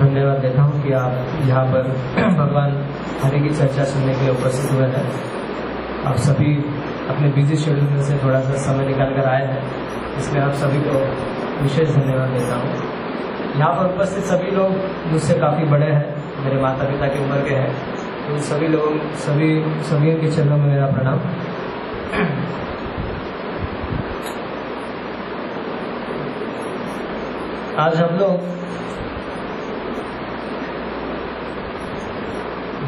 धन्यवाद देता हूँ कि आप यहाँ पर भगवान हरे की चर्चा सुनने के लिए उपस्थित हुए हैं। आप सभी अपने बिज़ी शेड्यूल में से थोड़ा सा समय निकाल कर आए हैं। इसलिए आप सभी को विशेष धन्यवाद देता हूँ। यहाँ पर उपस्थित सभी लोग मुझसे काफ़ी बड़े हैं, मेरे माता पिता की उम्र के हैं। तो सभी लोगों, सभी सभी के चरणों में मेरा प्रणाम। आज हम लोग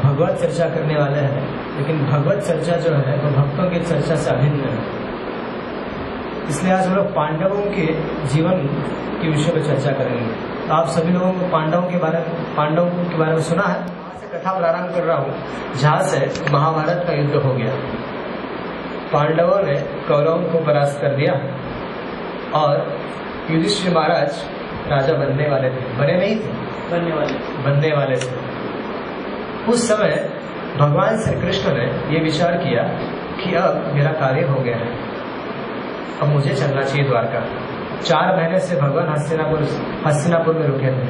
भगवत चर्चा करने वाले हैं। लेकिन भगवत चर्चा जो है वो भक्तों की चर्चा से अभिन्न है। इसलिए आज हम लोग पांडवों के जीवन के विषय पर चर्चा करेंगे। तो आप सभी लोगों को पांडवों के बारे पांडवों के बारे में सुना है? से कथा प्रारंभ कर रहा हूँ। जहाँ से महाभारत का युद्ध हो गया। पांडवों ने कौरवों को परास्त कर दिया और युधिष्ठिर महाराज राजा बनने वाले थे। बने नहीं थे? बनने वाले बनने वाले थे। उस समय भगवान श्री कृष्ण ने ये विचार किया कि अब मेरा कार्य हो गया है। अब मुझे चलना चाहिए द्वारका। चार महीने से भगवान हस्तिनापुर हस्तिनापुर में रुके थे।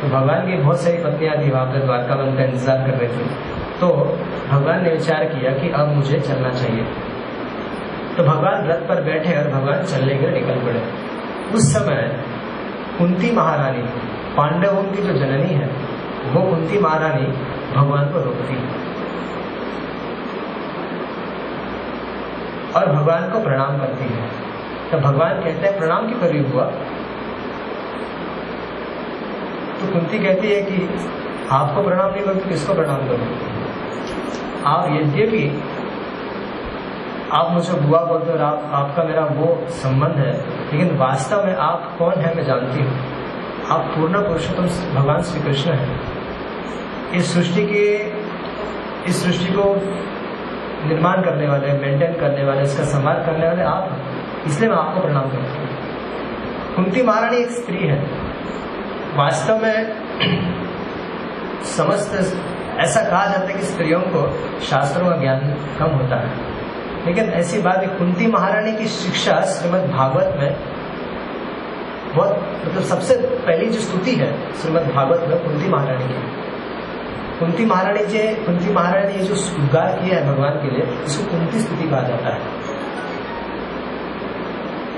तो भगवान की बहुत सारी पत्नियाँ थी, वहाँ पर द्वारका में उनका इंतज़ार कर रही थी। तो भगवान ने विचार किया कि अब मुझे चलना चाहिए। तो भगवान रथ पर बैठे और भगवान चलने के लिए निकल पड़े। उस समय कुंती महारानी, पांडवों की जो जननी है, वो कुंती महारानी भगवान को रोकती। है और भगवान को प्रणाम करती है। तो भगवान कहते हैं, प्रणाम क्यों करी हुआ? तो कुंती कहती है कि, आपको प्रणाम नहीं करूँ तो किसको प्रणाम करूँ? आप यद्यपि आप मुझे बुआ बोलते और आप, आपका मेरा वो संबंध है, लेकिन वास्तव में आप कौन है, मैं जानती हूँ। आप पूर्ण पुरुषोत्तम भगवान श्री कृष्ण हैं। इस सृष्टि के, इस सृष्टि को निर्माण करने वाले मेंटेन करने वाले, इसका संभाल करने वाले आप इसलिए मैं आपको प्रणाम करती हूँ। कुंती महारानी एक स्त्री है। वास्तव में समस्त ऐसा कहा जाता है कि स्त्रियों को शास्त्रों का ज्ञान कम होता है। लेकिन ऐसी बात है, कुंती महारानी की शिक्षा श्रीमद् भागवत में बहुत मतलब सबसे पहली जो स्तुति है श्रीमद् भागवत में कुंती महारानी की। कुंती महारानी जी, कुंती महारानी ने जो उद्गार किया है भगवान के लिए इसको कुंती स्तुति कहा जाता है।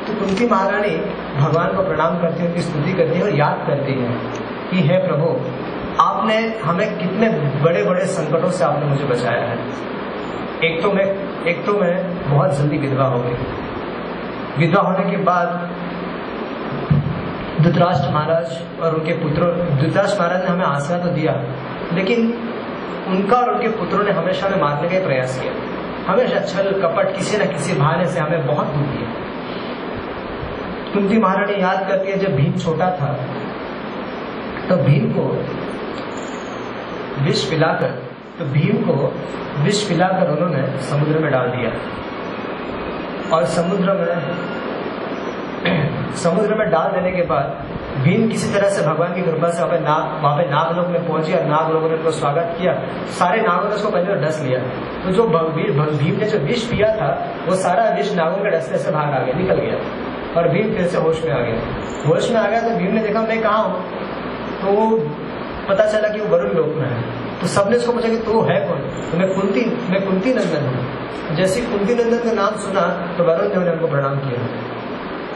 तो कुंती महारानी भगवान को प्रणाम करती है उनकी स्तुति करती है और याद करती है कि, हे प्रभु, आपने हमें कितने बड़े बड़े संकटों से आपने मुझे बचाया है। एक तो मैं, एक तो मैं बहुत जल्दी विधवा हो गई। विधवा होने के बाद धृतराष्ट्र महाराज और उनके पुत्रों, धृतराष्ट्र महाराज ने हमें आसरा तो दिया लेकिन उनका और उनके पुत्रों ने हमेशा हमें मारने का प्रयास किया। हमेशा छल, कपट, किसी न किसी बहाने से हमें बहुत दुख दिया। कुंती महारानी याद करती है, जब भीम छोटा था तो भीम को विष पिलाकर तो भीम को विष पिलाकर उन्होंने समुद्र में डाल दिया। और समुद्र में समुद्र में डाल देने के बाद भीम किसी तरह से भगवान की कृपा से वहाँ वहाँ पे नाग लोग में पहुँचे और नाग लोगों ने उनको स्वागत किया। सारे नागों ने उसको पहले डस लिया। तो जो भीम ने जो विष पिया था, वो सारा विष नागों के डसने से बाहर आ गया, निकल गया। और भीम फिर से होश में आ गया। होश में आ गया तो भीम ने देखा, मैं कहा हूँ? तो वो पता चला कि वो वरुण लोक में है। तो सबने उसको पूछा कि तू है कौन? तो मैं कुंती मैं कुंती नंदन हूँ। जैसे कुंती नंदन का नाम सुना तो वरुण देव ने उनको प्रणाम किया।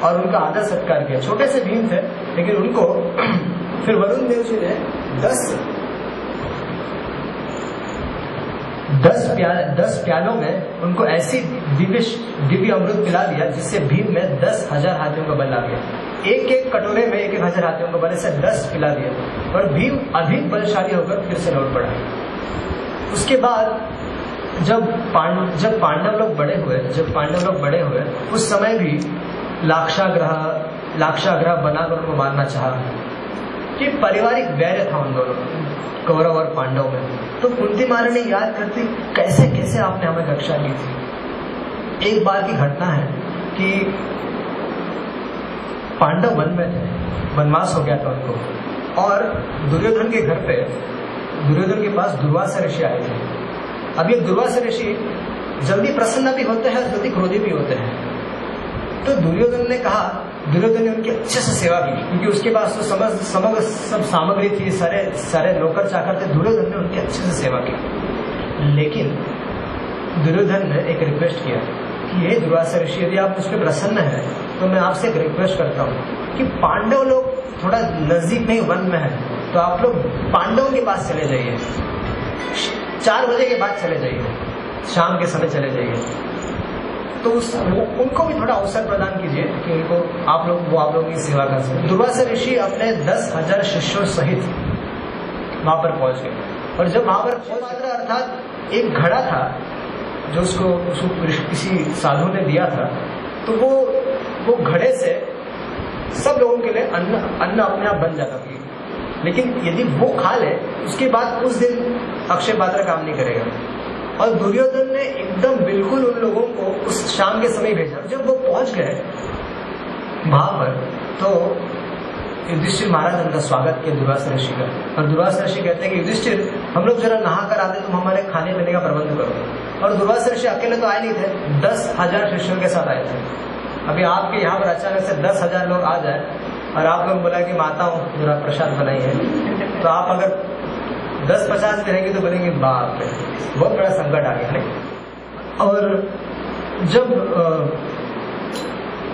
और उनका आदर सत्कार किया। छोटे से भीम थे, लेकिन उनको फिर वरुण देव जी ने दस दस प्याल, दस प्यालों में उनको ऐसी दिव्य दिव्य अमृत पिला दिया, जिससे भीम में दस हज़ार हाथियों का बल आ गया। एक एक कटोरे में एक एक हज़ार हाथियों का बल से दस पिला दिया। और भीम अधिक बलशाली होकर फिर से लौट पड़ा। उसके बाद जब पांड जब पांडव लोग बड़े हुए, जब पांडव लोग बड़े हुए, उस समय भी लाक्षाग्रह लाक्षाग्रह बनाकर उनको मारना चाहा कि पारिवारिक वैर था उन दोनों कौरव और पांडव में। तो कुंती महारानी याद करती, कैसे कैसे आपने हमें रक्षा की थी? एक बार की घटना है कि पांडव वन में थे, वनवास हो गया था उनको। और दुर्योधन के घर पे, दुर्योधन के पास दुर्वासा ऋषि आए थे। अब ये दुर्वासा ऋषि जल्दी प्रसन्न भी होते हैं जल्दी क्रोधी भी होते हैं। तो दुर्योधन ने कहा, दुर्योधन ने उनकी अच्छे से सेवा की, क्योंकि उसके पास तो समझ, समग्र, सब सामग्री थी, सारे सारे नौकर चाकर थे, दुर्योधन ने उनकी अच्छे से सेवा की। लेकिन दुर्योधन ने एक रिक्वेस्ट किया कि ये दुर्वासा ऋषि, यदि आप मुझ पर प्रसन्न है तो मैं आपसे एक रिक्वेस्ट करता हूँ कि पांडव लोग थोड़ा नज़दीक में वन में है तो आप लोग पांडवों के पास चले जाइए। चार बजे के बाद चले जाइए। शाम के समय चले जाइए। तो उस उनको भी थोड़ा अवसर प्रदान कीजिए कि उनको आप लोग, वो आप लोगों की सेवा कर सकें। दुर्वासा ऋषि अपने दस हज़ार शिष्यों सहित वहाँ पर पहुँच गए। और जब वहाँ पर पहुँच अर्थात एक घड़ा था जो उसको उसको किसी साधु ने दिया था तो वो वो घड़े से सब लोगों के लिए अन्न अन्न अपने आप बन जाता था। लेकिन यदि वो खा ले, उसके बाद उस दिन अक्षय पात्र काम नहीं करेगा। और दुर्योधन ने एकदम बिल्कुल उन लोगों को उस शाम के समय भेजा। जब वो पहुँच गए वहाँ पर तो युधिष्ठिर महाराज उनका स्वागत किया दुर्वास ऋषि का। और दुर्वास ऋषि कहते हैं कि युधिष्ठिर, हम लोग जरा नहा कर आते, तुम हमारे खाने पीने का प्रबंध करो। और दुर्वास ऋषि अकेले तो आए नहीं थे, दस हज़ार शिष्यों के साथ आए थे। अभी आपके यहाँ पर अचानक से दस हज़ार लोग आ जाए, और आप लोग बोला कि माता हूँ जरा प्रसाद बनाई है तो आप अगर दस पचास भी रहेंगे तो बोलेंगे बाप बहुत बड़ा संकट आ गया नहीं और जब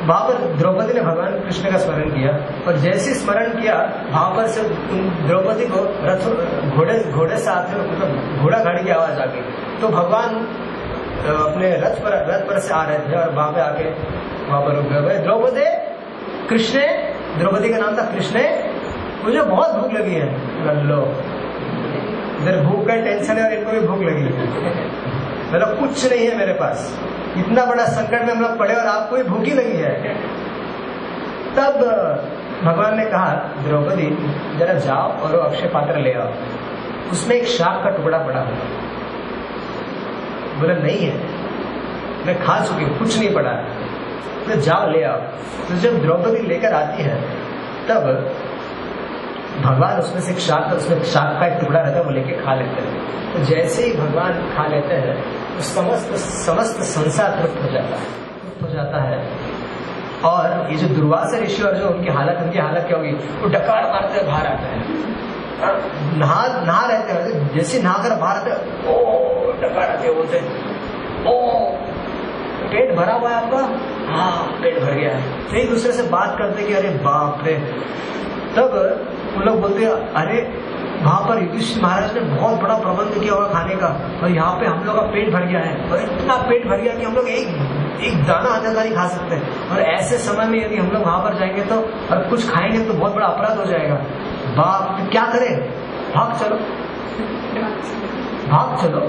वहाँ पर द्रौपदी ने भगवान कृष्ण का स्मरण किया, और जैसे स्मरण किया वहाँ पर से द्रौपदी को रथ, घोड़े घोड़े से आते मतलब घोड़ा गाड़ी की आवाज़ आ गई तो भगवान अपने रथ पर रथ पर से आ रहे थे, और पे आके वहाँ पर रुक गए। द्रौपदी, कृष्ण, द्रौपदी का नाम था कृष्ण, मुझे बहुत भूख लगी है। लल्लो इधर भूख का टेंशन है और इनको भी भूख लगी। मतलब कुछ नहीं है मेरे पास। इतना बड़ा संकट में हम लोग पड़े और आपको भी भूखी लगी है। तब भगवान ने कहा, द्रौपदी, जरा जाओ और वो अक्षय पात्र ले आओ। उसमें एक शाक का टुकड़ा पड़ा हुआ। बोला, नहीं है। मैं खा चुकी हूँ, कुछ नहीं पड़ा। तो जाओ, ले आओ। तो जब द्रौपदी लेकर आती है, तब भगवान उसमें से शाक, उसमें शाक का एक टुकड़ा रहता है, वो लेके खा लेते हैं। तो जैसे ही भगवान खा लेते हैं तो समस्त समस्त संसार तृप्त हो जाता है, तृप्त हो जाता है। और ये जो दुर्वासा ऋषि और जो उनकी हालत उनकी हालत क्या होगी? वो डकार मारते बाहर आते हैं। नहा नहा रहते हैं। जैसे नहा कर बाहर आते ओ, डकार आते बोलते ओ, पेट भरा हुआ है आपका? हाँ पेट भर गया। है एक दूसरे से बात करते कि अरे बाप रे तब वो लोग बोलते अरे, वहाँ पर युधिष्ठिर महाराज ने बहुत बड़ा प्रबंध किया हुआ खाने का और यहाँ पे हम लोग का पेट भर गया है। और इतना पेट भर गया कि हम लोग एक एक दाना नहीं खा सकते हैं। और ऐसे समय में यदि हम लोग वहाँ पर जाएँगे तो और कुछ खाएँगे तो बहुत बड़ा अपराध हो जाएगा। बाप तो क्या करें? भाग चलो। भाग चलो।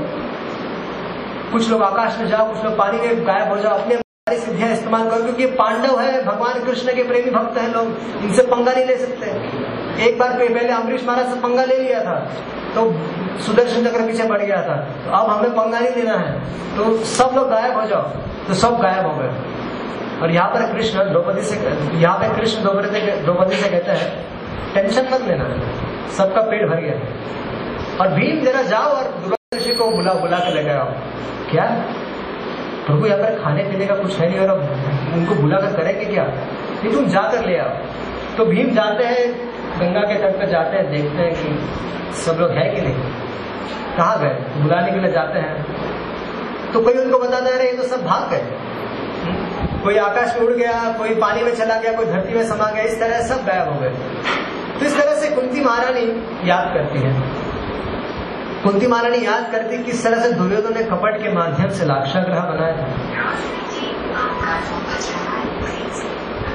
कुछ लोग आकाश में जाओ, कुछ लोग पानी में गायब हो जाओ, अपने सिद्धियाँ इस्तेमाल करो, क्योंकि पांडव है, भगवान कृष्ण के प्रेमी भक्त हैं लोग, इनसे पंगा नहीं ले सकते। एक बार पहले अमरीश महाराज से पंगा ले लिया था तो सुदर्शन चक्र पीछे बढ़ गया था तो अब हमें पंगा नहीं लेना है। तो सब लोग गायब हो जाओ तो सब गायब हो गए। और यहाँ पर कृष्ण द्रौपदी से, यहाँ पे कृष्ण द्रौपदी से कहते हैं, टेंशन मत लेना, सबका पेट भर गया और भीम जरा जाओ और दुर्गा को बुला बुला के लेकर आओ। क्या? प्रभु यहाँ पर खाने पीने का कुछ है नहीं और उनको बुलाकर करेंगे क्या? ये तुम जाकर ले आओ। तो भीम जाते हैं, गंगा के तट पर जाते हैं, देखते हैं कि सब लोग है कि नहीं। कहा गए? बुलाने के लिए जाते हैं। तो कोई उनको बताता है ये तो सब भाग गए। कोई आकाश में उड़ गया, कोई पानी में चला गया, कोई धरती में समा गया, इस तरह सब गायब हो गए। तो इस तरह से कुंती महारानी याद करती है। कुंती महारानी याद करती किस तरह से दुर्योधन ने कपट के माध्यम से लाक्षाग्रह बनाया।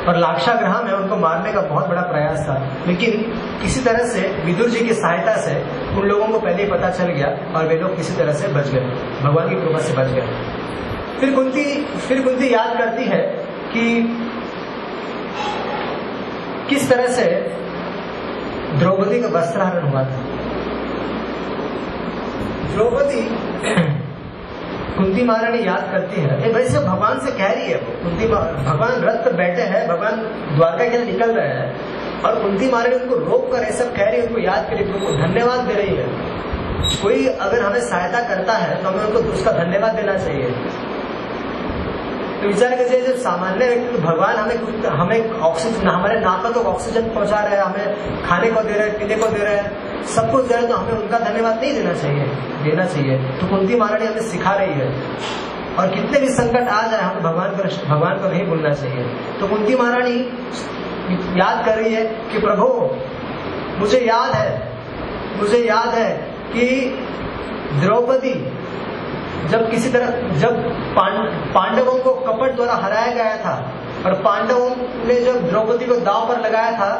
और लाक्षाग्रह में उनको मारने का बहुत बड़ा प्रयास था। लेकिन किसी तरह से विदुर जी की सहायता से उन लोगों को पहले ही पता चल गया और वे लोग किसी तरह से बच गए। भगवान की कृपा से बच गए। फिर कुंती फिर कुंती याद करती है कि किस तरह से द्रौपदी का वस्त्रहरण हुआ था। द्रौपदी कुंती महारानी याद करती है। ये वैसे भगवान से कह रही है वो। कुंती भगवान रथ पर बैठे हैं भगवान द्वारका के लिए निकल रहे हैं। और कुंती महारानी उनको रोक कर ये सब कह रही है उनको याद करी उनको धन्यवाद दे रही है। कोई अगर हमें सहायता करता है तो हमें उनको उसका धन्यवाद देना चाहिए। तो विचार कीजिए जब सामान्य व्यक्ति तो भगवान हमें हमें ऑक्सीजन हमारे नाकों तक ऑक्सीजन पहुँचा रहे हैं, हमें खाने को दे रहे हैं, पीने को दे रहे हैं, सब कुछ दे रहे हैं तो हमें उनका धन्यवाद नहीं देना चाहिए देना चाहिए। तो कुंती महारानी हमें सिखा रही है। और कितने भी संकट आ जाए, हमें भगवान को भगवान को नहीं भूलना चाहिए। तो कुंती महारानी याद कर रही है कि, प्रभु, मुझे याद है, मुझे याद है कि द्रौपदी जब किसी तरह, जब पांडवों को कपट द्वारा हराया गया था, और पांडवों ने जब द्रौपदी को दाव पर लगाया था,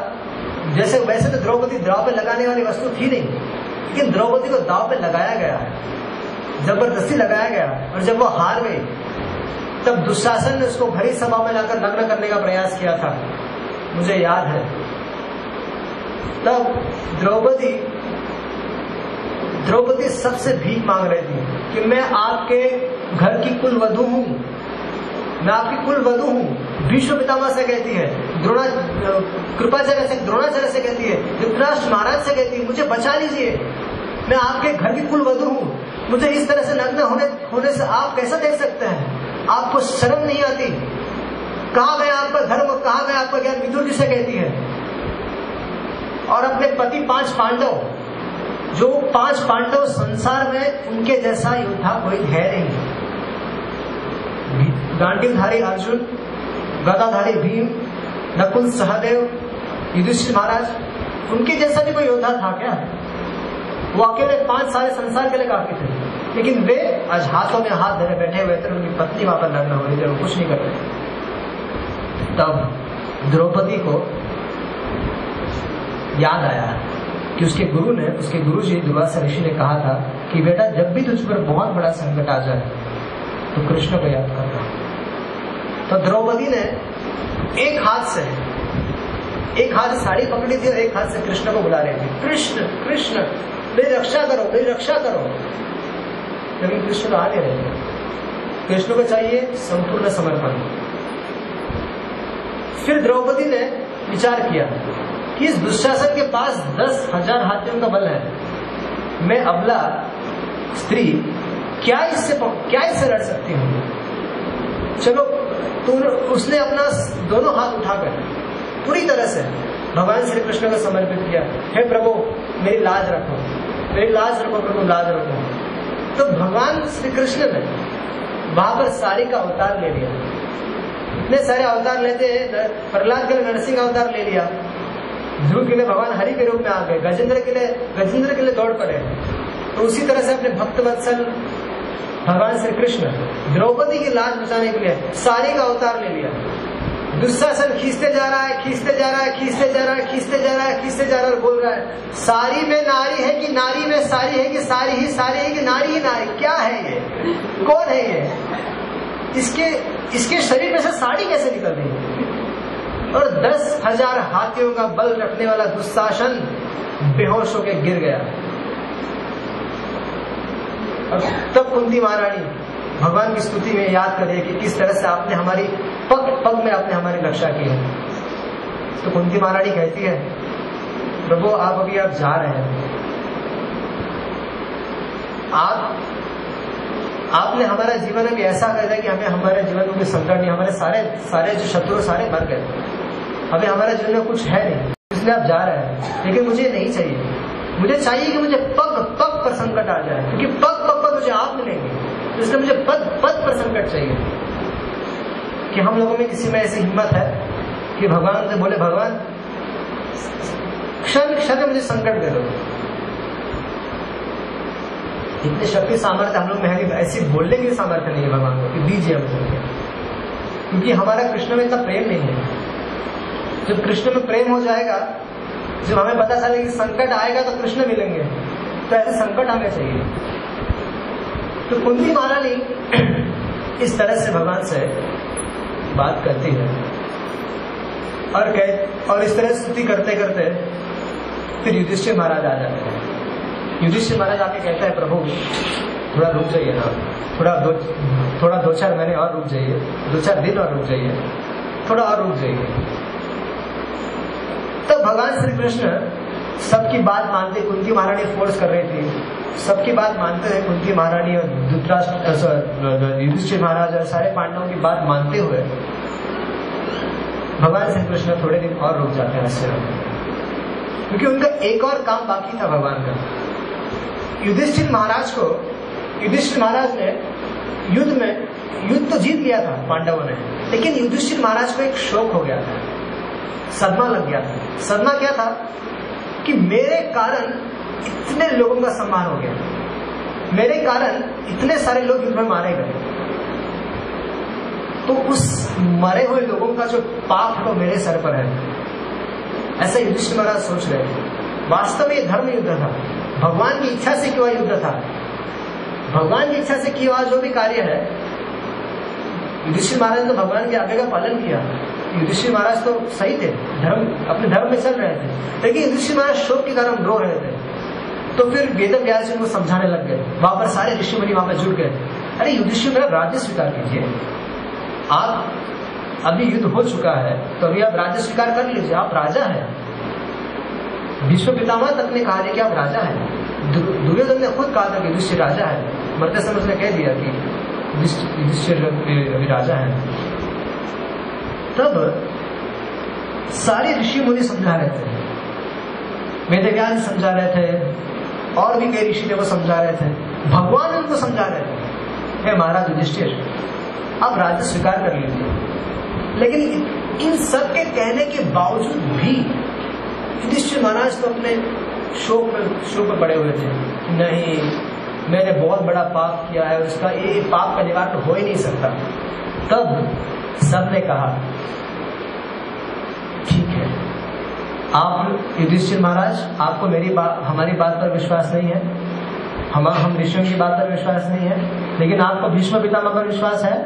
जैसे वैसे तो द्रौपदी दाव पे लगाने वाली वस्तु थी नहीं, लेकिन द्रौपदी को दाव पर लगाया गया है, ज़बरदस्ती लगाया गया, और जब वो हार गई, तब दुशासन ने उसको भरी सभा में लाकर नग्न करने का प्रयास किया था। मुझे याद है, तब द्रौपदी द्रौपदी सबसे भीख मांग रही थी कि मैं आपके घर की कुल वधु हूँ। मैं आपकी कुल वधु हूँ। भीष्म पितामह से कहती है, द्रोणा, कृपाचार्य से, द्रोणाचार्य से कहती है धृतराष्ट्र महाराज से कहती है, मुझे बचा लीजिए। मैं आपके घर की कुल वधु हूँ। मुझे इस तरह से नग्न होने होने से आप कैसा देख सकते हैं? आपको शर्म नहीं आती। कहा गया आपका धर्म, कहा गया आपका ज्ञान? विदुर जी से कहती है, और अपने पति पाँच पांडव जो पाँच पांडव संसार में उनके जैसा योद्धा कोई है नहीं। गांडीवधारी अर्जुन, गदाधारी भीम, नकुल सहदेव, युधिष्ठिर महाराज, उनके जैसा भी कोई योद्धा था क्या? वो अकेले पाँच सारे संसार के लिए काफ़ी थे। लेकिन वे आज हाथों में हाथ धरे बैठे हुए थे, उनकी पत्नी वहाँ पर लड़ना हो रही थी, वो कुछ नहीं कर रहे तब द्रौपदी को याद आया कि उसके गुरु ने, उसके गुरु जी दुर्वासा ऋषि ने कहा था कि बेटा जब भी तुझ पर बहुत बड़ा संकट आ जाए तो कृष्ण को याद करना तो द्रौपदी ने एक हाथ से, एक हाथ साड़ी पकड़ी थी और एक हाथ से कृष्ण को बुला रही थी। कृष्ण कृष्ण, मेरी रक्षा करो, मेरी रक्षा करो। लेकिन कृष्ण तो आ नहीं रहे। कृष्ण को चाहिए संपूर्ण समर्पण। फिर द्रौपदी ने विचार किया कि इस दुशासन के पास दस हज़ार हाथियों का बल है? मैं, अबला, स्त्री, क्या इससे क्या इससे लड़ सकती हूँ? चलो उसने अपना दोनों हाथ उठाकर पूरी तरह से भगवान श्री कृष्ण को समर्पित किया। हे प्रभु, मेरी लाज रखो। मेरी लाज रखो, प्रभु, लाज रखो। तो भगवान श्री कृष्ण ने वहाँ पर सारी का अवतार ले लिया। इतने सारे अवतार लेते हैं, प्रहलाद के नरसिंह अवतार ले लिया। ध्रुव के लिए भगवान हरि के रूप में आ गए, गजेंद्र के लिए गजेंद्र के लिए दौड़ पड़े। तो उसी तरह से अपने भक्त वत्सल, भगवान श्री कृष्ण द्रौपदी की लाज बचाने के लिए सारी का अवतार ले लिया। दुशासन खींचते जा रहा है, खींचते जा रहा है, खींचते जा रहा है, खींचते जा रहा है, खींचते जा रहा है बोल रहा है सारी में नारी है कि नारी में सारी है कि सारी ही सारी है कि नारी ही नारी, क्या है ये? कौन है ये? इसके इसके शरीर में से साड़ी कैसे निकल रही और दस हज़ार हाथियों का बल रखने वाला दुशासन बेहोश होकर गिर गया। और तब कुंती महारानी भगवान की स्तुति में याद करे कि किस तरह से आपने हमारी पग पग में आपने हमारी रक्षा की है। तो कुंती महारानी कहती है, प्रभु, आप अभी आप जा रहे हैं। आप, आपने हमारा जीवन अभी ऐसा कर दिया कि हमें हमारे जीवन में कोई संकट नहीं, हमारे सारे सारे जो शत्रु, सारे मर गए। अभी हमारे जीवन में कुछ है नहीं, इसलिए आप जा रहे हैं। लेकिन मुझे नहीं चाहिए। मुझे चाहिए कि मुझे पग पग पर संकट आ जाए, क्योंकि पग पग पर मुझे आप मिलेंगे इसलिए मुझे पद पद पर संकट चाहिए। कि हम लोगों में किसी में ऐसी हिम्मत है कि भगवान से बोले, भगवान, क्षण क्षण मुझे संकट दे दो। इतनी शक्ति सामर्थ्य हम लोग में है ऐसी बोलने की सामर्थ्य नहीं है भगवान को, कि दीजिए हमको। क्योंकि हमारा कृष्ण में इतना प्रेम नहीं है। जब कृष्ण में प्रेम हो जाएगा, जब हमें पता चले कि संकट आएगा तो कृष्ण मिलेंगे तो ऐसे संकट हमें चाहिए। तो कुंती महारानी इस तरह से भगवान से बात करती है और कह, और इस तरह स्तुति करते करते फिर युधिष्ठिर महाराज आ जाते हैं। युधिष्ठिर महाराज आके कहता है, प्रभु, थोड़ा रुक जाइए ना, थोड़ा दो थोड़ा दो चार महीने और रुक जाइए, दो चार दिन और रुक जाइए, थोड़ा और रुक जाइए। तो भगवान श्री कृष्ण सबकी बात मानते कुंती महारानी फोर्स कर रही थी। सबकी बात मानते हुए कुंती महारानी और धृतराष्ट्र महाराज और सारे पांडवों की बात मानते हुए भगवान श्री कृष्ण थोड़े दिन और रुक जाते हैं आश्रम क्योंकि उनका एक और काम बाकी था भगवान का। युधिष्ठिर महाराज को, युधिष्ठिर महाराज ने युद्ध में, युद्ध तो जीत लिया था पांडवों ने, लेकिन युधिष्ठिर महाराज को एक शोक हो गया था। सदमा लग गया। था सदमा क्या था? कि मेरे कारण इतने लोगों का सम्मान हो गया। मेरे कारण इतने सारे लोग युद्ध में मारे गए। तो उस मरे हुए लोगों का जो पाप है मेरे सर पर है। ऐसा युधिष्ठिर महाराज सोच रहे थे। वास्तव में धर्म युद्ध था। भगवान की इच्छा से क्यों युद्ध था। भगवान की इच्छा से किया जो भी कार्य है, युधिष्ठिर महाराज ने तो भगवान के आज्ञा का पालन किया। युधिष्ठिर महाराज तो सही थे, धर्म, अपने धर्म में चल रहे थे। लेकिन युधिष्ठिर महाराज शोक के कारण रो रहे थे। तो फिर वेद व्यास उनको समझाने लग गए। वहाँ पर सारे ऋषि मुनि वहाँ पर जुड़ गए। अरे युधिष्ठिर मेरा राज्य स्वीकार कीजिए। आप अभी युद्ध हो चुका है तो अभी आप राज्य स्वीकार कर लीजिए। आप राजा है। विश्व पितामह तक ने कहा कि आप राजा है। दुर्योधन ने खुद कहा था कि युधिष्ठिर राजा है। मरते समय उसने कह दिया कि युधिष्ठिर अभी राजा है। तब सारे ऋषि मुनि समझा रहे थे। वेद समझा रहे थे, और भी कई ऋषि थे वो समझा रहे थे। भगवान उनको समझा रहे थे। महाराज युधिष्ठिर आप राज्य स्वीकार कर लीजिए लेकिन इन सब के कहने के बावजूद भी युधिष्ठिर महाराज तो अपने शोक में शोक में पड़े हुए थे नहीं, मैंने बहुत बड़ा पाप किया है उसका ये पाप का निवारण हो ही नहीं सकता। तब सबने कहा आप युधिष्ठिर महाराज, आपको मेरी बात हमारी बात पर विश्वास नहीं है। हम हम ऋषियों की बात पर विश्वास नहीं है। लेकिन आपको भीष्म पितामह पर विश्वास है?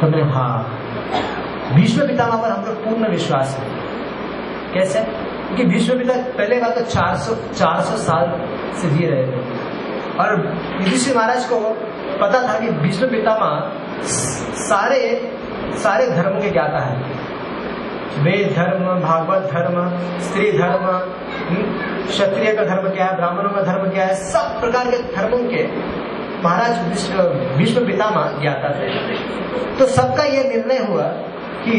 तो मैं हाँ। भीष्म पितामह पर हम लोग पूर्ण विश्वास है। कैसे? क्योंकि भीष्म पिता पहले का तो 400 400 साल से जी रहे थे। और युधिष्ठिर महाराज को पता था कि भीष्म पितामह सारे सारे धर्मों के ज्ञाता है। वेद धर्म भागवत धर्म स्त्री धर्म क्षत्रिय का धर्म क्या है, ब्राह्मणों का धर्म क्या है, सब प्रकार के धर्मों के महाराज भीष्म पितामह ज्ञाता थे। तो सबका ये निर्णय हुआ कि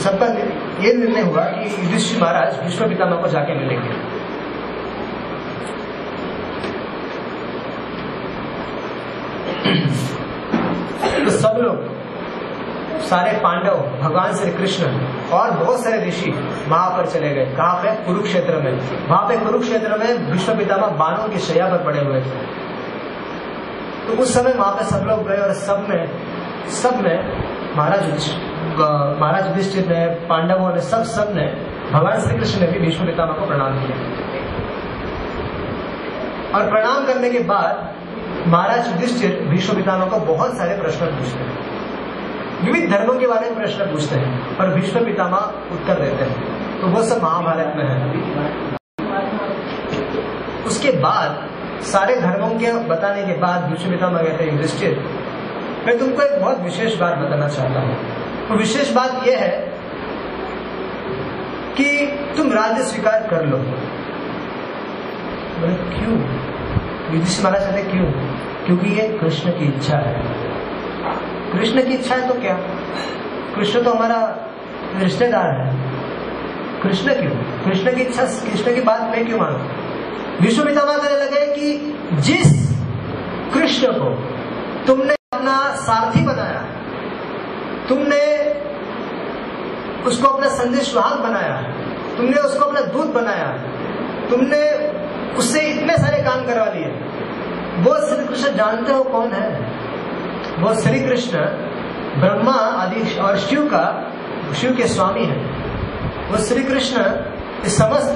सबका ये निर्णय हुआ कि युधिष्ठिर महाराज भीष्म पितामह को जाके मिलेंगे। तो सब लोग सारे पांडव भगवान श्री कृष्ण और बहुत सारे ऋषि वहाँ पर चले गए। कहा पे? कुरुक्षेत्र में। वहाँ पे कुरुक्षेत्र में विश्व पितामह बानों की शैया पर पड़े हुए थे। तो उस समय वहाँ पे सब लोग गए और सब में सब में महाराज महाराज युधिष्ठिर ने, पांडवों ने, सब सबने भगवान श्री कृष्ण ने भी भीष्म पितामह को प्रणाम किया। और प्रणाम करने के बाद महाराज युधिष्ठिर भीष्म पितामह को बहुत सारे प्रश्न पूछते। हैं विविध धर्मों के बारे में प्रश्न पूछते हैं और भीष्म पितामह उत्तर देते हैं। तो वो सब महाभारत में है। उसके बाद, सारे धर्मों के बताने के बाद भीष्म पितामह कहते हैं, युधिष्ठिर, मैं तुमको एक बहुत विशेष बात बताना चाहता हूँ। वो विशेष बात यह है कि तुम राज्य स्वीकार कर लो। क्यों? युधिष्ठिर महाराज कहते क्यों? क्योंकि ये कृष्ण की इच्छा है। कृष्ण की इच्छा है तो क्या? कृष्ण तो हमारा रिश्तेदार है। कृष्ण क्यों? कृष्ण की इच्छा, कृष्ण की बात मैं क्यों मानू? विश्व कहने लगे कि जिस कृष्ण को तुमने अपना सारथी बनाया, तुमने उसको अपना संदेश वाहक बनाया, तुमने उसको अपना दूध बनाया, तुमने उससे इतने सारे काम करवा लिए, वो श्री कृष्ण जानते हो कौन है? वो श्री कृष्ण ब्रह्मा, आदि और शिव का, शिव के स्वामी है। वो श्री कृष्ण समस्त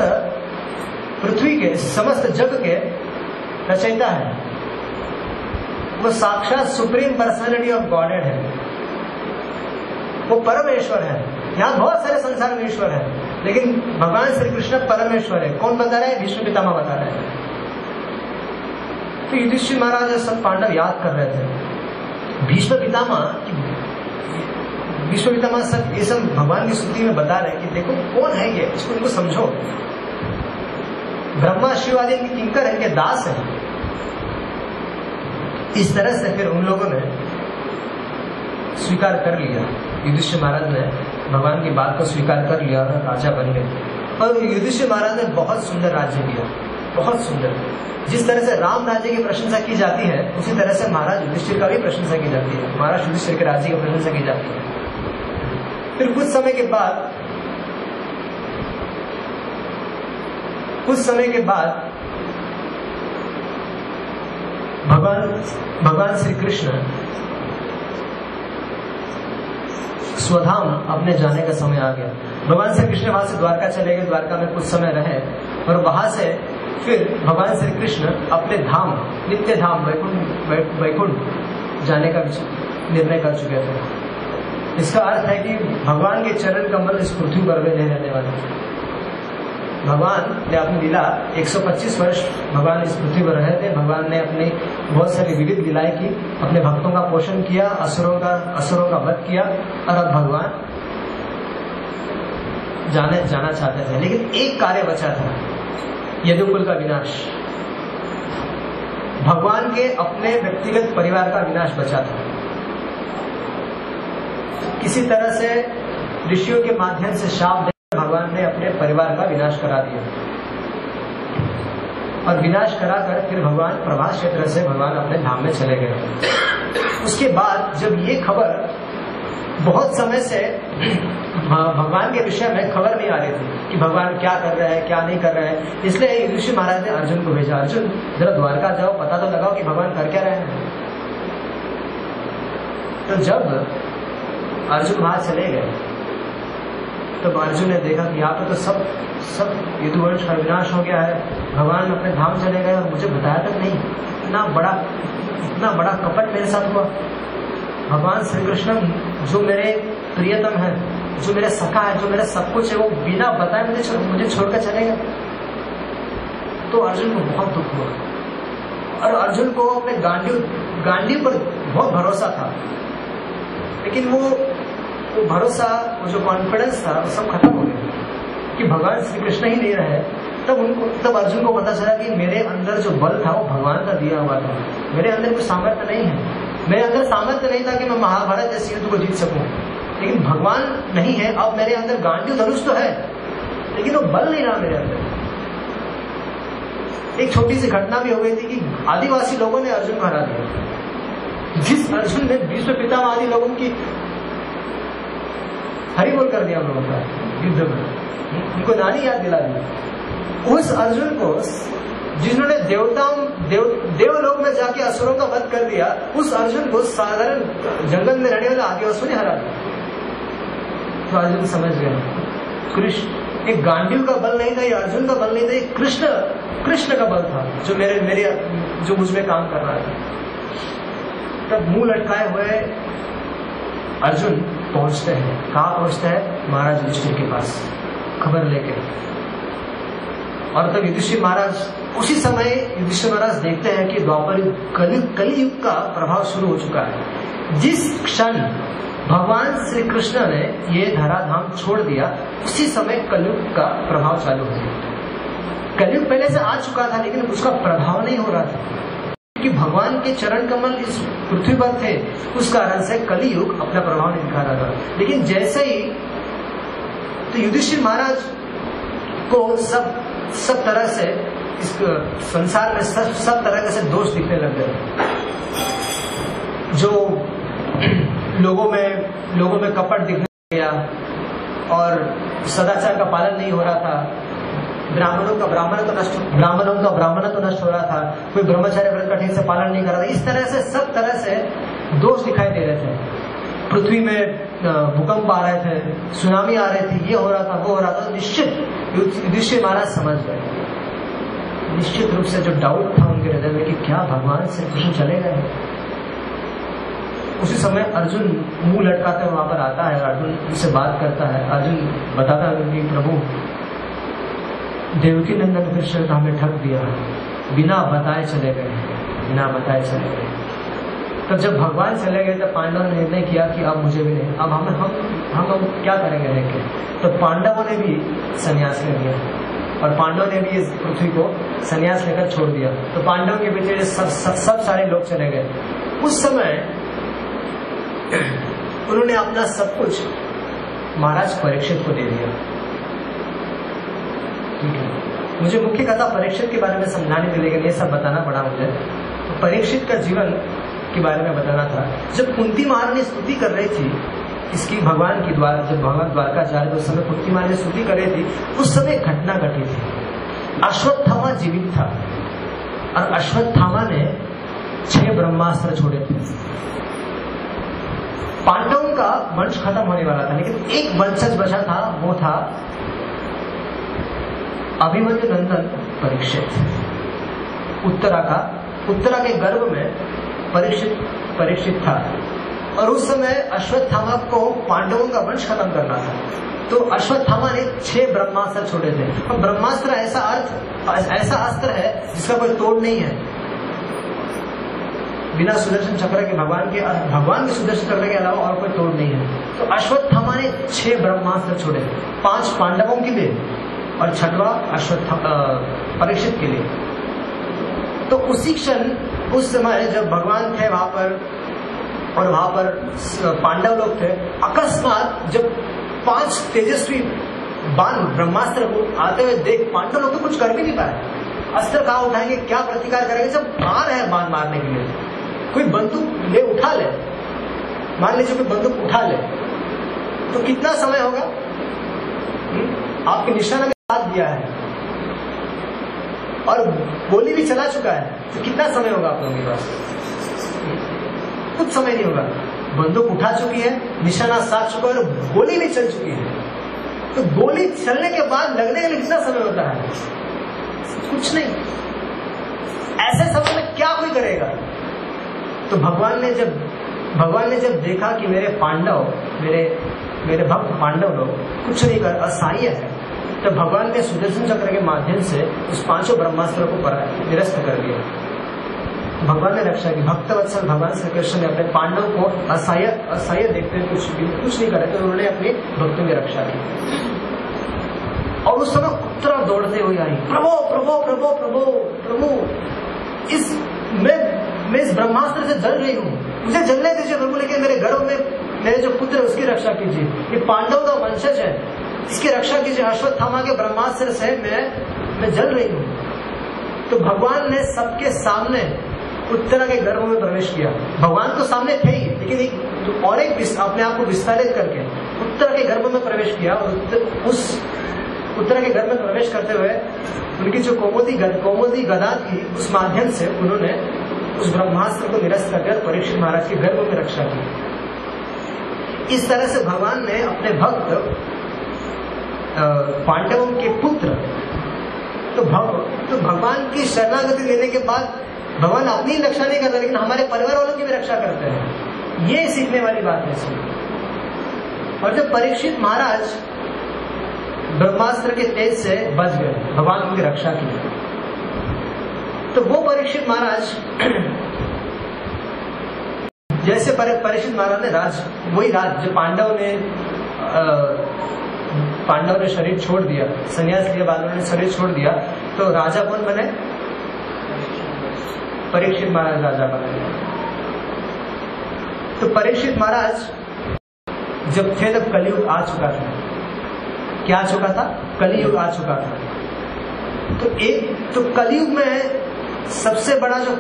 पृथ्वी के समस्त जग के रचयिता है। वो साक्षात सुप्रीम पर्सनैलिटी ऑफ़ गॉडेड है। वो परमेश्वर है। यहाँ बहुत सारे संसार में ईश्वर है, लेकिन भगवान श्री कृष्ण परमेश्वर है। कौन बता रहा है? विष्णु पितामा बता रहे हैं। तो युधिष्ठिर महाराज सब पांडव याद कर रहे थे। भीष्म भीष्म पितामह सब ये सब भगवान की स्तुति में बता रहे हैं कि देखो, कौन है ये? इसको इनको समझो। ब्रह्मा, शिव आदि इनके किंकर है, इनके दास है। इस तरह से फिर उन लोगों ने स्वीकार कर लिया। युधिष्ठिर महाराज ने भगवान की बात को स्वीकार कर लिया और राजा बन गए। और युधिष्ठिर महाराज ने बहुत सुंदर राज्य किया। बहुत सुंदर। जिस तरह से राम राज्य की प्रशंसा की जाती है, उसी तरह से महाराज युधिष्ठिर का भी प्रशंसा की जाती है। महाराज युधिष्ठिर के राज्य की प्रशंसा की जाती है। फिर कुछ समय के बाद, कुछ समय के बाद भगवान भगवान श्री कृष्ण स्वधाम अपने जाने का समय आ गया। भगवान श्री कृष्ण वहाँ से द्वारका चले गए। द्वारका में कुछ समय रहे और वहाँ से फिर भगवान श्री कृष्ण अपने धाम, नित्य धाम वैकुंठ वैकुंठ जाने का निर्णय कर चुके थे। इसका अर्थ है कि भगवान के चरण कमल इस पृथ्वी पर भी नहीं रहने वाले भगवान ने अपनी लीला 125 वर्ष भगवान इस पृथ्वी पर रहे थे। भगवान ने अपनी बहुत सारी विविध लीलाएँ की, अपने भक्तों का पोषण किया, असुरों का असुरों का वध किया और अब भगवान जाने, जाना चाहते थे। लेकिन एक कार्य बचा था। यदुकुल का विनाश। भगवान के अपने व्यक्तिगत परिवार का विनाश बचा था। किसी तरह से ऋषियों के माध्यम से शाप देकर भगवान ने अपने परिवार का विनाश करा दिया। और विनाश कराकर फिर भगवान प्रभास क्षेत्र से भगवान अपने धाम में चले गए। उसके बाद जब ये खबर बहुत समय से भगवान के विषय में खबर नहीं आ रही थी कि भगवान क्या कर रहे हैं, क्या नहीं कर रहे हैं। इसलिए युधिष्ठिर महाराज ने अर्जुन को भेजा। अर्जुन, जरा द्वारका जाओ, पता तो लगाओ कि भगवान कर क्या रहे हैं। तो जब अर्जुन वहाँ चले गए, तब अर्जुन ने देखा कि यहाँ पे तो सब सब यदुवंश का विनाश हो गया है। भगवान अपने धाम चले गए और मुझे बताया तक नहीं। इतना बड़ा इतना बड़ा कपट मेरे साथ हुआ। भगवान श्री कृष्ण जो मेरे प्रियतम है जो मेरे सखा है जो मेरा सब कुछ है वो बिना बताए मुझे छोड़, मुझे छोड़कर चले गए। तो अर्जुन को बहुत दुख हुआ। और अर्जुन को अपने गांडी गांडी पर बहुत भरोसा था। लेकिन वो वो भरोसा वो जो कॉन्फिडेंस था वो सब खत्म हो गया। कि भगवान श्री कृष्ण ही नहीं रहे तब उनको तब अर्जुन को पता चला कि मेरे अंदर जो बल था वो भगवान का दिया हुआ था। मेरे अंदर कोई सामर्थ्य नहीं है। मेरे अंदर सामर्थ्य नहीं था कि मैं महाभारत जैसे युद्ध को जीत सकूँ। लेकिन भगवान नहीं है, अब मेरे अंदर गांडी धनुष तो है, लेकिन वो बल नहीं रहा मेरे अंदर। एक छोटी सी घटना भी हो गई थी कि आदिवासी लोगों ने अर्जुन को हरा दिया। जिस अर्जुन ने विश्व पिता आदि लोगों की हरी बोल कर दिया हम लोगों का युद्ध में। उनको नानी याद दिला दी। उस अर्जुन को जिन्होंने देवताओं, देव, देवलोक में जाके असुरों का वध कर दिया, उस अर्जुन को साधारण जंगल में रहने वाले आदिवासियों ने हरा दिया। तो अर्जुन समझ गया कृष्ण, एक गांडीव का बल नहीं था ये अर्जुन का बल नहीं था ये कृष्ण कृष्ण का बल था, जो मेरे मेरे, जो मुझमें काम कर रहा था तब मुँह लटकाए हुए अर्जुन पहुँचते हैं। कहा पहुँचते हैं? महाराज युधिष्ठिर के पास। खबर लेके। और तब युधिष्ठिर महाराज उसी समय युधिष्ठिर महाराज देखते हैं कि द्वापर युग, कलि, कलयुग का प्रभाव शुरू हो चुका है। जिस क्षण भगवान श्री कृष्ण ने ये धराधाम छोड़ दिया, उसी समय कलयुग का प्रभाव चालू हो गया। कलयुग पहले से आ चुका था, लेकिन उसका प्रभाव नहीं हो रहा था। क्योंकि भगवान के चरण कमल इस पृथ्वी पर थे उस कारण से कलयुग अपना प्रभाव नहीं दिखा रहा था। लेकिन जैसे ही तो युधिष्ठिर महाराज को सब सब तरह से इस संसार में सब सब तरह से दोष दिखने लग गए। जो लोगों में लोगों में कपट दिखने गया और सदाचार का पालन नहीं हो रहा था, ब्राह्मणों का ब्राह्मण तो नष्ट, ब्राह्मणों का ब्राह्मण तो नष्ट हो रहा था, कोई ब्रह्मचार्य व्रत का ठीक से पालन नहीं कर रहा था, इस तरह से, सब तरह से दोष दिखाई दे रहे थे। पृथ्वी में भूकंप आ रहे थे, सुनामी आ रही थी, ये हो रहा था, वो हो रहा था निश्चित युधिष्ठिर महाराज समझ गए। निश्चित रूप से जो डाउट था उनके हृदय में कि क्या भगवान से कृष्ण चले गए? उसी समय अर्जुन मुँह लटकाते वहाँ पर आता है, अर्जुन उनसे बात करता है, अर्जुन बताता है, कि प्रभु देवकी नंदन कृष्ण हमें ठग दिया बिना बताए चले गए बिना बताए चले गए तो जब भगवान चले गए तब पांडवों ने निर्णय किया कि अब मुझे भी नहीं अब हम हम हम हम क्या करेंगे रह के तो पांडवों ने भी संन्यास ले लिया और पांडवों ने भी इस पृथ्वी को संन्यास लेकर छोड़ दिया। तो पांडवों के पीछे सब, सब सब सारे लोग चले गए। उस समय उन्होंने अपना सब कुछ महाराज परीक्षित को दे दिया। ठीक है। मुझे मुख्य कथा परीक्षित के बारे में समझाने के लिए ये सब बताना पड़ा मुझे। तो परीक्षित का जीवन के बारे में बताना था। जब कुंती महारानी स्तुति कर रही थी, इसकी भगवान की द्वार जब भगवान द्वारका जा थे उस समय कुंती महारानी स्तुति कर रही थी, उस समय घटना घटी थी। अश्वत्थामा जीवित था और अश्वत्थामा ने छह ब्रह्मास्त्र छोड़े थे। पांडवों का वंश खत्म होने वाला था, लेकिन एक वंशज बचा था, वो था अभिमन्यु नंदन परीक्षित। उत्तरा का, उत्तरा के गर्भ में परीक्षित परीक्षित था। और उस समय अश्वत्थामा को पांडवों का वंश खत्म करना था। तो अश्वत्थामा ने छह ब्रह्मास्त्र छोड़े थे। और ब्रह्मास्त्र ऐसा अर्थ, ऐसा अस्त्र है जिसका कोई तोड़ नहीं है। बिना सुदर्शन चक्र के भगवान के भगवान के सुदर्शन चक्र के अलावा और कोई तोड़ नहीं है। तो अश्वत्थामा ने छह ब्रह्मास्त्र छोड़े। पाँच पांडवों के लिए और छठवा अश्वत्थ परीक्षित के लिए। तो उसी क्षण उस समय जब भगवान थे वहाँ पर, और वहाँ पर पांडव लोग थे, अकस्मात जब पाँच तेजस्वी बाण ब्रह्मास्त्र को आते हुए देख पांडव लोग तो कुछ कर भी नहीं पाए। अस्त्र कहा उठाएँगे, क्या प्रतिकार करेंगे जब आ है बाण मारने के लिए। कोई बंदूक ले उठा ले। मान लीजिए कोई बंदूक उठा ले। तो कितना समय होगा? आपके निशाना के साथ दिया है। और गोली भी चला चुका है। तो कितना समय होगा आप लोगों के पास? कुछ समय नहीं होगा। बंदूक उठा चुकी है, निशाना साध चुका है और गोली भी चल चुकी है। तो गोली चलने के बाद लगने के लिए कितना समय होता है? कुछ नहीं। ऐसे समय में क्या कोई करेगा? तो भगवान ने जब, भगवान ने जब देखा कि मेरे पांडव, मेरे मेरे भक्त पांडव लोग कुछ नहीं कर, असहाय है। तब भगवान ने सुदर्शन चक्र के माध्यम से उस पाँचों ब्रह्मास्त्र को निरस्त कर दिया। भगवान ने रक्षा की। भक्त वत्सल भगवान श्री कृष्ण ने अपने पांडव को असहाय असहाय देखते हुए कुछ भी, कुछ नहीं करे तो उन्होंने अपनी भक्तों की रक्षा की। और उस समय उत्तरा दौड़ते हुए आई। प्रभो प्रभो प्रभो प्रभो, प्रभु, इस, मैं मैं इस ब्रह्मास्त्र से जल रही हूँ। मुझे जलने दीजिए प्रभु, लेकिन मेरे घरों में मेरे जो पुत्र है, उसकी रक्षा कीजिए। ये पांडव का वंशज है। इसकी रक्षा कीजिए। अश्वत्थामा के ब्रह्मास्त्र से मैं मैं जल रही हूँ। तो भगवान ने सबके सामने उत्तरा के गर्भ में प्रवेश किया। भगवान तो सामने थे ही, लेकिन एक तो और एक अपने आप को विस्तारित करके उत्तरा के गर्भ में प्रवेश किया और उस उत्तरा के गर्भ में प्रवेश करते हुए उनकी जो कोमोदी कोमोदी गदा थी, उस माध्यम से उन्होंने उस ब्रह्मास्त्र को निरस्त कर परीक्षित महाराज के गर्भ में रक्षा की। इस तरह से भगवान ने अपने भक्त पांडवों के पुत्र। तो भव तो भगवान की शरणागति लेने के बाद भगवान अपनी रक्षा नहीं करते, लेकिन हमारे परिवार वालों की भी रक्षा करते हैं। ये सीखने वाली बात है इसमें। और जब परीक्षित महाराज ब्रह्मास्त्र के तेज से बच गए, भगवान उनकी रक्षा की। तो वो परीक्षित महाराज, जैसे परीक्षित महाराज ने राज, वही राज जो पांडव ने पांडव ने शरीर छोड़ दिया, संन्यास लिया बालों ने शरीर छोड़ दिया तो राजा कौन बने? परीक्षित महाराज राजा बने। तो परीक्षित महाराज जब थे तब कलयुग आ चुका था। क्या आ चुका था? कलयुग आ चुका था। तो एक तो कलयुग में सबसे बड़ा जो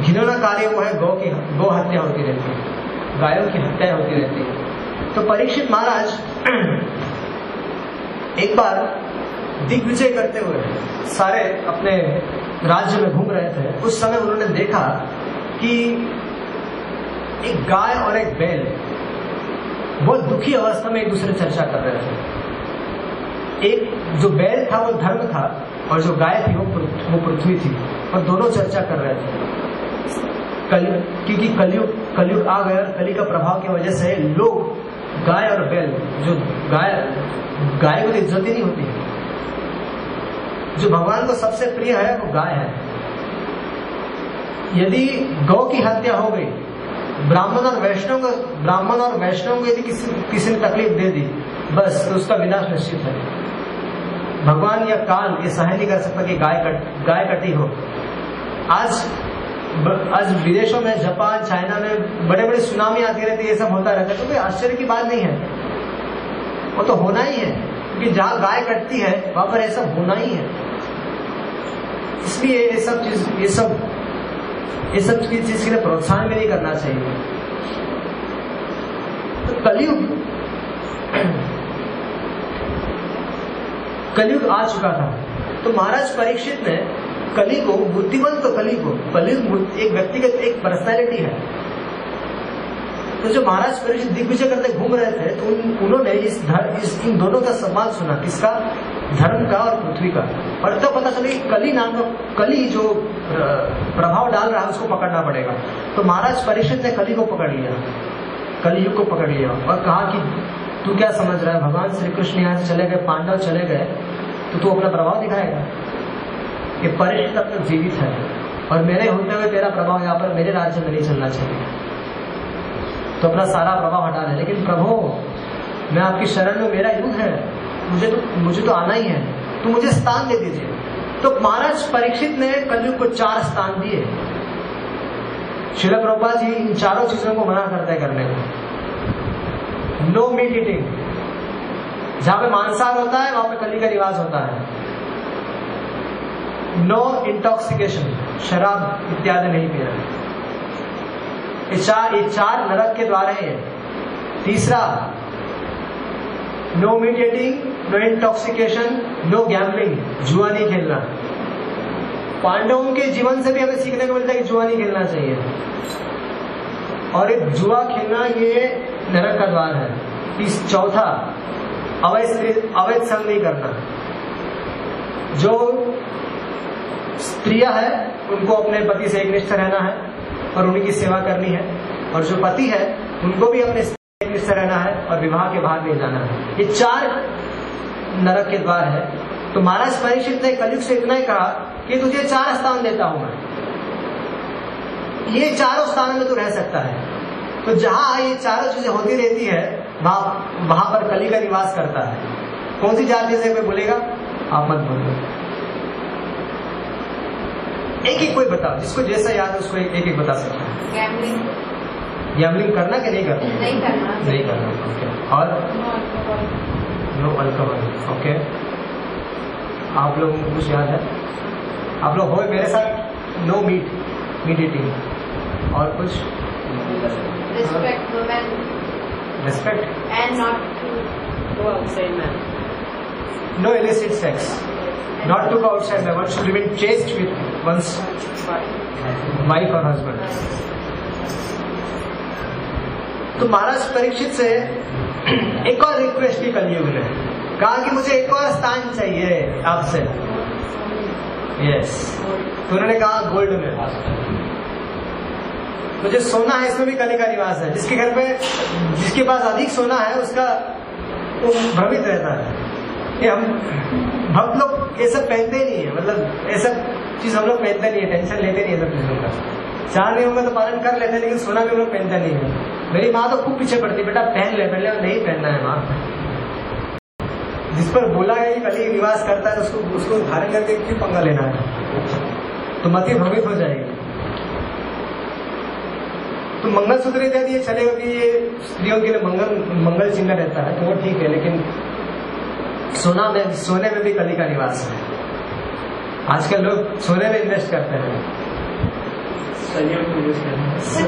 घिनौना कार्य वो है गौ की, गौ हत्या होती रहती है, गायों की हत्या होती रहती है। तो परीक्षित महाराज एक बार दिग्विजय करते हुए सारे अपने राज्य में घूम रहे थे। उस समय उन्होंने देखा कि एक गाय और एक बैल बहुत दुखी अवस्था में एक दूसरे चर्चा कर रहे थे। एक जो बैल था, वो धर्म था और जो गाय थी, वो वो पृथ्वी थी और दोनों चर्चा कर रहे थे। कल क्योंकि कलयुग कलयुग आ गया और कली का प्रभाव की वजह से लोग गाय और बैल, जो गाय गाय को इज़्ज़त ही नहीं होती। है जो भगवान को सबसे प्रिय है, वो गाय है। यदि गौ की हत्या हो गई, ब्राह्मण और वैष्णव को, ब्राह्मण और वैष्णव को यदि किसी किसी ने तकलीफ़ दे दी, बस तो उसका विनाश निश्चित है। भगवान या काल, ये सहाय नहीं कर सकता कि गाय कट, गाय कटी हो। आज आज विदेशों में, जापान, चाइना में बड़े बड़े सुनामी आती रहती है, ये सब होता रहता है। तो कोई आश्चर्य की बात नहीं है। वो तो होना ही है। क्योंकि जहाँ गाय कटती है, वहाँ पर ऐसा होना ही है। इसलिए ये सब चीज़, ये सब ये सब चीज़ के लिए प्रोत्साहन भी नहीं करना चाहिए। तो कलयुग कलयुग आ चुका था। तो महाराज परीक्षित ने कली को बुद्धिमंत तो कली को कली एक व्यक्तिगत एक पर्सनैलिटी है। तो जो महाराज परीक्षित दिग्विजय करते घूम रहे थे तो उन, उन्होंने इस धर्म इस इन दोनों का सम्मान सुना किसका? धर्म का और पृथ्वी का। और तब तो पता चले कली नाम का कली जो प्रभाव डाल रहा है उसको पकड़ना पड़ेगा। तो महाराज परीक्षित ने कली को पकड़ लिया कलयुग को पकड़ लिया और कहा कि तू क्या समझ रहा है? भगवान श्री कृष्ण यहाँ से चले गए पांडव चले गए तो तू अपना प्रभाव दिखाएगा। ये परीक्षित अब तक जीवित है। और मेरे होते हुए तेरा प्रभाव यहाँ पर मेरे राज्य में नहीं चलना चाहिए। तो अपना सारा प्रभाव हटा दे। लेकिन प्रभु, मैं आपकी शरण में, मेरा युद्ध है। मुझे तो मुझे तो आना ही है। तो मुझे स्थान दे दीजिए। तो महाराज परीक्षित ने कलयुग को चार स्थान दिए। शिल जी इन चारों चीज़ों को मना करते करने को। नो मीट ईटिंग जहाँ पे मांसाहार होता है, वहाँ पे कली का रिवाज होता है। नो इंटॉक्सिकेशन शराब इत्यादि नहीं पीना चार ये चार नरक के द्वार है तीसरा no meat eating no intoxication no gambling जुआ नहीं खेलना। पांडवों के जीवन से भी हमें सीखने को मिलता है कि जुआ नहीं खेलना चाहिए। और एक जुआ खेलना ये नरक का द्वार है। चौथा, अवैध अवैध संग नहीं करना। जो स्त्रिया है, उनको अपने पति से एक निष्ठ रहना है और उनकी सेवा करनी है। और जो पति है, उनको भी अपने एक निष्ठ रहना है और विवाह के बाहर नहीं जाना है। ये चार नरक के द्वार है। तो महाराज परीक्षित ने कलयुग से इतना ही कहा कि तुझे चार स्थान देता हूँ मैं। ये चारों स्थानों में तू रह सकता है। तो जहाँ ये चारों चीज़ें होती रहती है, वहाँ वहाँ पर कली का निवास करता है। कौन सी जाति से कोई बोलेगा? आप मत बोलो एक एक कोई बताओ जिसको जैसा याद है उसको एक एक बता सकता है। गैम्बलिंग गैमलिंग करना कि नहीं करना? नहीं करना। नहीं करना ओके और? नो अल्कोहल ओके आप लोगों को कुछ याद है? आप लोग हो मेरे साथ? नो मीट मीट ईटिंग और कुछ? Respect women. Respect and not to go outside man. No illicit sex. Not to go outside my one should remain chaste with one's wife or husband. तो महाराज परीक्षित से एक और रिक्वेस्ट की कलयुग ने कहा कि मुझे एक और स्थान चाहिए आपसे। यस तो उन्होंने कहा गोल्ड में। मुझे सोना है, इसमें भी कली का निवास है। जिसके घर पे जिसके पास अधिक सोना है, उसका वो भ्रमित रहता है। कि हम भक्त लोग ये सब पहनते नहीं है मतलब ये सब चीज़ हम लोग पहनते नहीं है, टेंशन लेते नहीं है सब चीज़ों का। चार नियमों का तो पालन कर लेते हैं लेकिन सोना भी हम लोग पहनते नहीं है। मेरी माँ तो खूब पीछे पड़ती, बेटा पहन ले पहले नहीं पहनना है माँ। जिस पर बोला कि कली निवास करता है, उसको उसको धारण करके क्यों पंगा लेना है? तो मति भ्रमित हो जाएगी। तो मंगलसूत्र इत्यादि ये चलेगा कि ये स्त्रियों के लिए मंगल मंगल चिन्ह रहता है तो वो ठीक है, लेकिन सोना में सोने में भी कली का निवास है। आजकल लोग सोने में इन्वेस्ट करते हैं।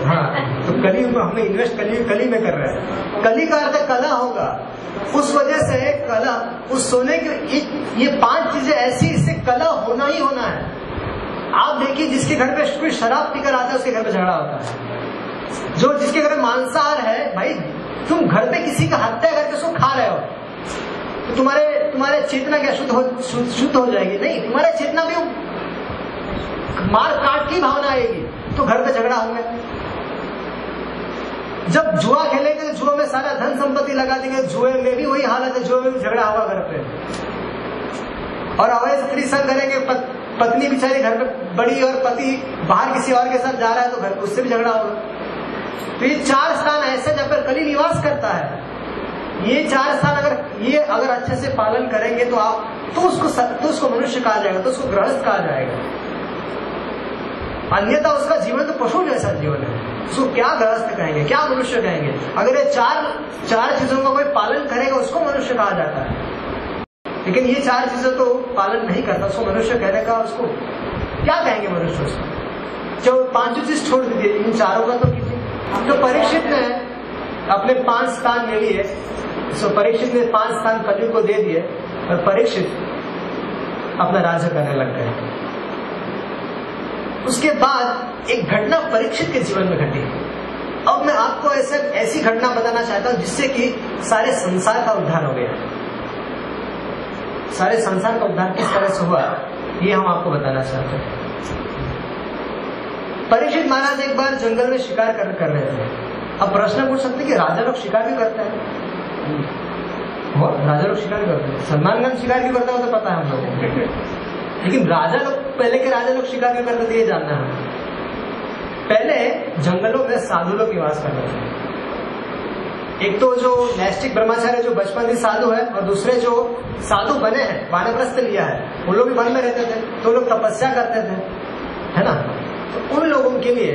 हाँ। तो कली में हमने इन्वेस्ट कली कली में कर रहे हैं। कली का अर्थ कला होगा। उस वजह से कला उस सोने के ये पाँच चीज़ें ऐसी इससे कला होना ही होना है। आप देखिए जिसके घर पे कोई शराब पीकर आता है उसके घर पे झगड़ा होता है। जो जिसके घर में मांसाहार है भाई तुम घर पे किसी का हत्या करके उसको खा रहे हो। तो तुम्हारे तुम्हारे चेतना क्या शुद्ध हो शुद्ध हो जाएगी? नहीं तुम्हारे चेतना में मार काट की भावना आएगी तो घर पे झगड़ा होंगे। जब जुआ खेलेंगे तो जुआ में सारा धन संपत्ति लगा देंगे जुए में भी वही हालत है जुए में भी झगड़ा होगा घर पे। और अवैध स्त्री संग करेंगे पत, पत्नी बेचारी घर में बड़ी और पति बाहर किसी और के साथ जा रहा है तो घर उससे भी झगड़ा होगा। तो ये चार स्थान ऐसे जब पर कली निवास करता है ये चार स्थान अगर ये अगर अच्छे से पालन करेंगे तो आप तो उसको तो उसको मनुष्य कहा जाएगा तो उसको गृहस्थ कहा जाएगा। अन्यथा उसका जीवन तो पशु जैसा जीवन है। उसको क्या गृहस्थ कहेंगे, क्या मनुष्य कहेंगे? अगर ये चार चार चीज़ों का कोई पालन करेगा, उसको मनुष्य कहा जाता है। लेकिन ये चार चीज़ें तो पालन नहीं करता, उसको मनुष्य कहने का उसको क्या कहेंगे मनुष्य उसको? जो पाँचों चीज़ छोड़ दीजिए, इन चारों का तो किसी तो परीक्षित ने अपने पाँच स्थान ले लिए सो परीक्षित ने पाँच स्थान कलयुग को दे दिए और परीक्षित अपना राज्य करने लग गए। उसके बाद एक घटना परीक्षित के जीवन में घटी। अब मैं आपको ऐसे ऐसी घटना बताना चाहता हूँ जिससे कि सारे संसार का उद्धार हो गया। सारे संसार का उद्धार किस तरह से हुआ ये हम आपको बताना चाहते हैं। परीक्षित महाराज एक बार जंगल में शिकार कर, कर रहे थे। अब प्रश्न पूछ सकते कि राजा लोग शिकार भी करते हैं? राजा लोग शिकार करते हैं। सलमान खान शिकार भी करता हो तो पता है हम लोग लेकिन राजा लोग, पहले के राजा लोग शिकार क्यों करते थे, ये जानना है पहले जंगलों में साधु लोग निवास करते थे। एक तो जो नैष्टिक ब्रह्मचार्य, जो बचपन से साधु है, और दूसरे जो साधु बने हैं, वानप्रस्थ लिया है, वो लोग भी वन में रहते थे तो लोग तपस्या करते थे, है ना? तो उन लोगों के लिए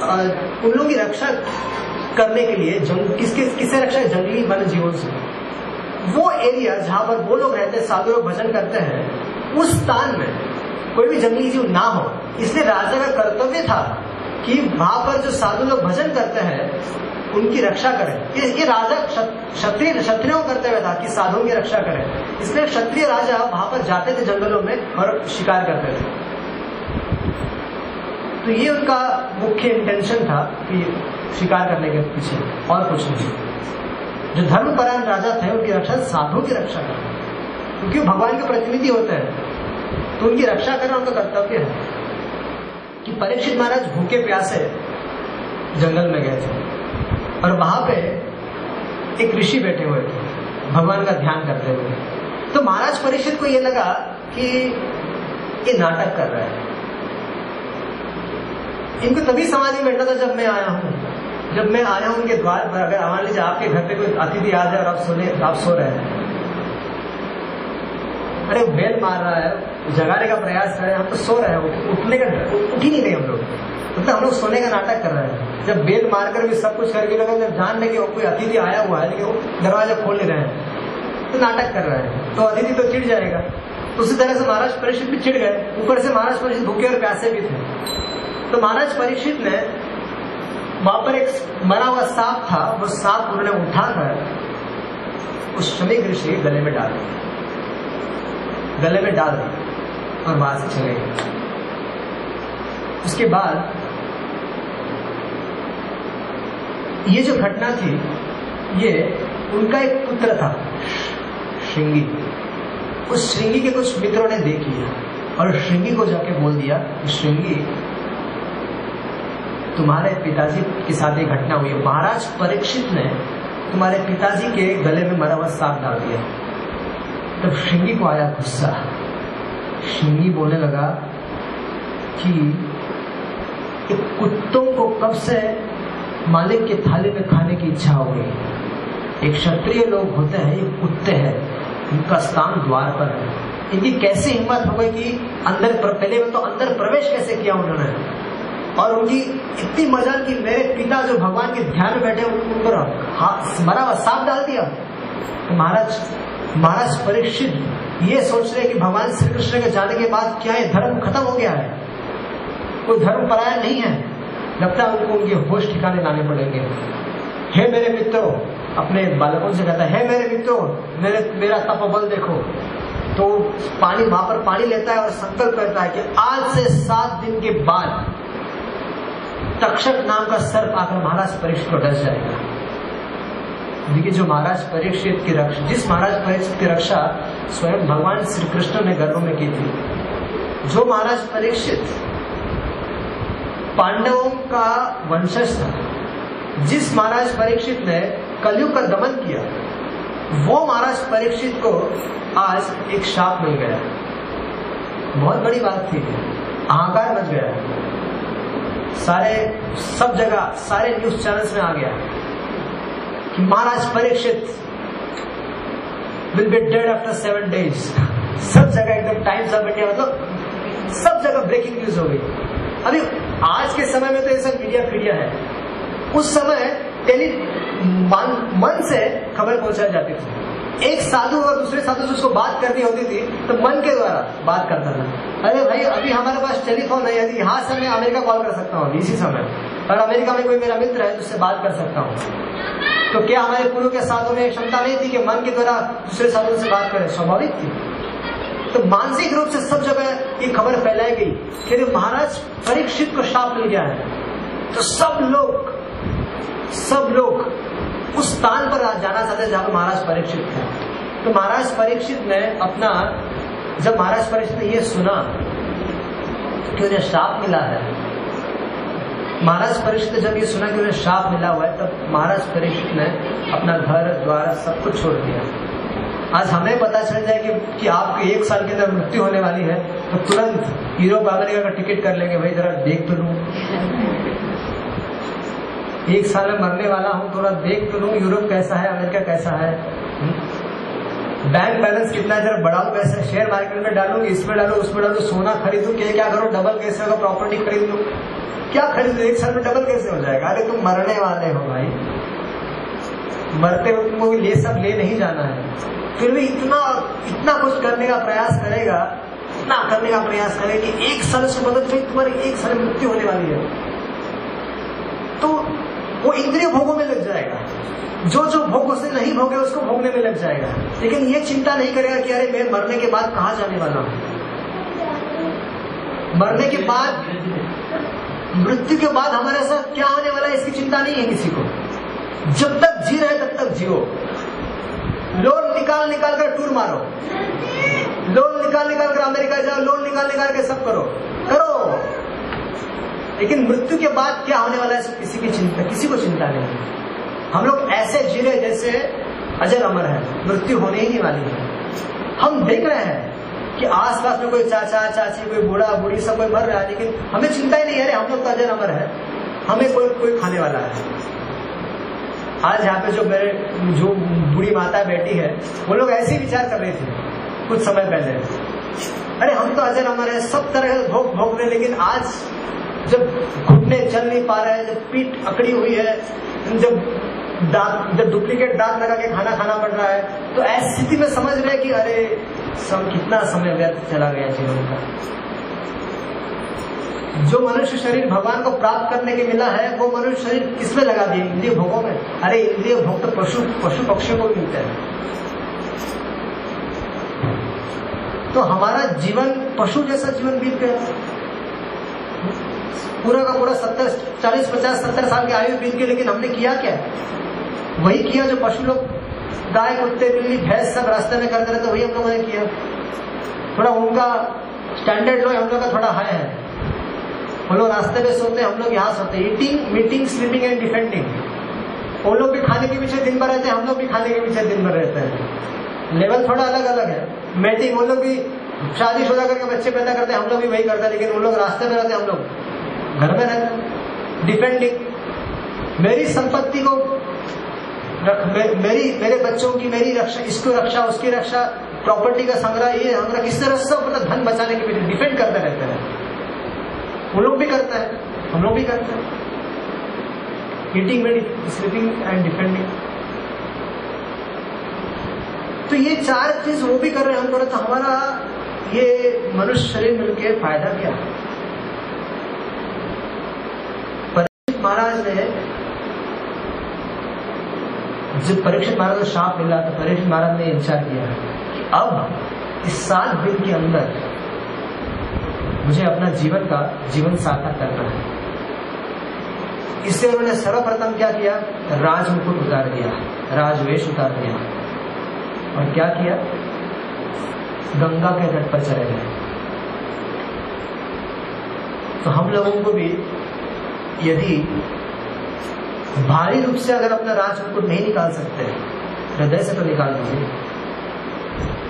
उन लोगों की रक्षा करने के लिए जंग किसके किससे रक्षा है? जंगली वन जीवों से। वो एरिया जहाँ पर वो लोग रहते हैं साधु लोग भजन करते हैं उस स्थान में कोई भी जंगली जीव ना हो। इसलिए राजा का कर्तव्य था कि वहाँ पर जो साधु लोग भजन करते हैं उनकी रक्षा करें। ये, राजा क्षत्रिय क्षत्रियों कर्तव्य था कि साधुओं की रक्षा करें। इसलिए क्षत्रिय राजा वहाँ पर जाते थे जंगलों में और शिकार करते थे। तो ये उनका मुख्य इंटेंशन था कि शिकार करने के पीछे और कुछ नहीं। जो धर्मपरायण राजा थे, उनकी रक्षा साधु की रक्षा करना। क्योंकि वो भगवान के प्रतिनिधि होते हैं तो उनकी रक्षा करना उनका कर्तव्य है। कि परीक्षित महाराज भूखे प्यासे जंगल में गए थे और वहाँ पे एक ऋषि बैठे हुए थे, भगवान का ध्यान करते हुए। तो महाराज परीक्षित को यह लगा कि ये नाटक कर रहा है। इनको तभी समाधि बैठा था जब मैं आया हूँ। जब मैं आया हूँ उनके द्वार पर, अगर मान लीजिए आपके घर पे कोई अतिथि आ जाए और आप सोने, आप सो रहे हैं। अरे बेल मार रहा है जगाने का प्रयास कर रहे हैं, हम तो सो रहे हैं उठने का उठ ही नहीं रहे हम लोग। मतलब हम लोग सोने का नाटक कर रहे हैं। जब बेल मारकर भी सब कुछ करके लगा, जब जान लेंगे कोई अतिथि आया हुआ है, लेकिन वो दरवाज़ा खोल नहीं रहे हैं। तो नाटक कर रहे हैं। तो अतिथि तो चिढ़ जाएगा। उसी तरह से महाराज परीक्षित भी चिढ़ गए। ऊपर से महाराज परीक्षित भूखे और प्यासे भी थे। तो महाराज परीक्षित ने वहाँ पर एक मरा हुआ सांप था, वो सांप उन्होंने उठाकर उस शमीक ऋषि गले में डाल दिया। गले में डाल दिया और वहाँ से चले गए। उसके बाद ये जो घटना थी, ये उनका एक पुत्र था, श्रृंगी। उस श्रृंगी के कुछ मित्रों ने देख लिया और श्रृंगी को जाके बोल दिया कि श्रृंगी तुम्हारे पिताजी के साथ एक घटना हुई महाराज परीक्षित ने तुम्हारे पिताजी के गले में मरा हुआ सांप डाल दिया। तब श्रृंगी को आया गुस्सा। श्रृंगी बोलने लगा कि कुत्तों को कब से मालिक के थाली में खाने की इच्छा हो गई? एक क्षत्रिय लोग होते हैं, ये कुत्ते हैं। इनका स्थान द्वार पर है। इनकी कैसी हिम्मत हो गई कि अंदर पहले तो अंदर प्रवेश कैसे किया उन्होंने? और उनकी इतनी मज़ा कि मेरे पिता जो भगवान के ध्यान में बैठे उन पर मरा हुआ सांप डाल दिया। तो महाराज महाराज परीक्षित, ये सोच रहे कि भगवान श्री कृष्ण के जाने के बाद क्या ये धर्म खत्म हो गया है? कोई धर्म परायण नहीं है। लगता है उनको उनके होश ठिकाने लाने पड़ेंगे। हे मेरे मित्रों, अपने बालकों से कहता है मेरे मित्रों, मेरे, मेरा तपबल देखो। तो पानी वहाँ पर पानी लेता है और संकल्प करता है कि आज से सात दिन के बाद तक्षक नाम का सर्प आकर महाराज परीक्षित को डस जाएगा। देखिए, जो महाराज परीक्षित की रक्षा, जिस महाराज परीक्षित की रक्षा स्वयं भगवान श्री कृष्ण ने गर्भ में की थी, जो महाराज परीक्षित पांडवों का वंशज था, जिस महाराज परीक्षित ने कलयुग का दमन किया, वो महाराज परीक्षित को आज एक शाप मिल गया। बहुत बड़ी बात थी। अहंकार बच गया। सारे सब जगह सारे न्यूज़ चैनल्स में आ गया कि Maharaj Parikshit will be dead after seven days सब जगह एकदम टाइम्स ऑफ़ इंडिया मतलब सब जगह ब्रेकिंग न्यूज़ हो गई। अभी आज के समय में तो ये सब मीडिया फीडिया है। उस समय टेली मन, मन से खबर पहुंचाई जाती थी। एक साधु और दूसरे साधु से उसको बात करनी होती थी तो मन के द्वारा बात करता था। अरे भाई, अभी हमारे पास टेलीफोन है, यदि यहाँ से मैं अमेरिका कॉल कर सकता हूँ, इसी समय। और अमेरिका में कोई मेरा मित्र है तो उससे बात कर सकता हूँ। तो क्या हमारे पूर्व के साधु में क्षमता नहीं थी कि मन के द्वारा दूसरे साधु से बात करें? स्वाभाविक थी। तो मानसिक रूप से सब जगह ये खबर फैलाई गई कि महाराज, परीक्षित को श्राप मिल गया है। तो सब लोग सब लोग उस स्थान पर जाना चाहते जहाँ पर महाराज परीक्षित थे तो महाराज परीक्षित ने अपना जब महाराज परीक्षित ने यह सुना कि उन्हें श्राप मिला है महाराज परीक्षित ने जब ये सुना कि उन्हें श्राप मिला हुआ है तब महाराज परीक्षित ने अपना घर द्वार सब कुछ छोड़ दिया। आज हमें पता चल जाए कि, कि आपके एक साल के अंदर मृत्यु होने वाली है तो तुरंत यूरोप अमेरिका का टिकट कर लेंगे। भाई जरा देख तो लू। एक साल में मरने वाला हूँ, थोड़ा देख तो लू, यूरोप कैसा है, अमेरिका कैसा है। बैंक बैलेंस कितना है, जरा बढ़ाऊ कैसे शेयर मार्केट में डालू, इसमें डालू, उसमें डालू, सोना खरीदू, क्या क्या करो डबल कैसे होगा प्रॉपर्टी खरीद लू क्या खरीदो, एक साल में डबल कैसे हो जाएगा? अरे तुम मरने वाले हो भाई। मरते वक्त तुमको ये सब ले नहीं जाना है। फिर भी इतना इतना कुछ करने का प्रयास करेगा, इतना करने का प्रयास करेगा कि एक साल से चले तुम्हारी एक साल मृत्यु होने वाली है। तो वो इंद्रिय भोगों में लग जाएगा। जो जो भोग उसे नहीं भोगे, उसको भोगने में लग जाएगा। लेकिन ये चिंता नहीं करेगा कि अरे मैं मरने के बाद कहा जाने वाला हूँ? मरने के बाद, मृत्यु के बाद हमारे साथ क्या होने वाला है, इसकी चिंता नहीं है किसी को। जब तक जी रहे, तब तक जियो। लोन निकाल निकाल कर टूर मारो। लोन निकाल निकाल कर अमेरिका जाओ, लोन निकाल निकाल के सब करो। करो। लेकिन मृत्यु के बाद क्या होने वाला है? किसी की चिंता, किसी को चिंता नहीं है। हम लोग ऐसे जी रहे जैसे अजर अमर है, मृत्यु होने ही नहीं वाली है। हम देख रहे हैं कि आसपास में कोई चाचा, चाची, कोई बूढ़ा, बूढ़ी, सब कोई मर रहा है, लेकिन हमें चिंता ही नहीं है हम लोग तो अजर अमर है। हमें कोई कोई खाने वाला है। आज यहाँ पे जो मेरे, जो बूढ़ी माता बेटी है, वो लोग ऐसे विचार कर रहे थे कुछ समय पहले। अरे हम तो अजर अमर है, सब तरह भोग भोग रहे लेकिन आज जब घुटने चल नहीं पा रहे हैं, जब पीठ अकड़ी हुई है, जब दांत, जब डुप्लीकेट दांत लगा के खाना खाना पड़ रहा है तो ऐसी स्थिति में समझ रहे कि अरे, सब कितना समय व्यर्थ चला गया जीवन का। जो मनुष्य शरीर भगवान को प्राप्त करने के मिला है, वो मनुष्य शरीर किसमें लगा दिए? इंद्रिय भोगों में। अरे, इंद्रिय भोग तो पशु पशु पक्षियों को भी मिलते हैं। तो हमारा जीवन पशु जैसा जीवन बीत गया। पूरा का पूरा सत्तर, चालीस, पचास, सत्तर साल की आयु बीत गई, लेकिन हमने किया क्या? वही किया जो पशु लोग गाय, कुत्ते, बिल्ली, भैंस सब रास्ते में करते रहते, वही हम लोगों ने किया। थोड़ा उनका स्टैंडर्ड लो हम लोग का थोड़ा हाई है। वो लोग रास्ते में सोते, हम लोग यहाँ सोते। Eating mating sleeping and defending वो लोग भी खाने के पीछे दिन भर रहते हैं, हम लोग भी खाने के पीछे दिन भर रहते हैं। लेवल थोड़ा अलग अलग है। मेटिंग वो लोग भी शादी शुदा करके बच्चे पैदा करते हैं, हम लोग भी वही करते हैं, लेकिन वो लोग रास्ते में रहते हैं, हम लोग। घर में रहते हैं डिफेंडिंग मेरी संपत्ति को रख मे, मेरी मेरे बच्चों की मेरी रक्षा इसको रक्षा उसकी रक्षा प्रॉपर्टी का संग्रह ये हमरा किस तरह से अपना धन बचाने के पीछे डिफेंड करते रहते हैं। वो लोग भी करते हैं हम लोग भी करते हैं। ईटिंग स्लीपिंग एंड डिफेंडिंग तो ये चार चीज़ वो भी कर रहे हैं हम कर तो हमारा ये मनुष्य शरीर मिलके फ़ायदा क्या। परीक्षित महाराज ने जब परीक्षित महाराज को शाप मिला तो परीक्षित महाराज ने विचार किया कि अब, इस सात दिन के अंदर, मुझे अपना जीवन का, जीवन सार्थक करना है। इससे उन्होंने सर्वप्रथम क्या किया? राज मुकुट उतार दिया, राजवेश उतार दिया। और क्या किया? गंगा के तट पर चले गए। तो हम लोगों को भी यदि भारी रूप से अगर अपना राज मुकुट नहीं निकाल सकते, हृदय से तो निकाल दीजिए।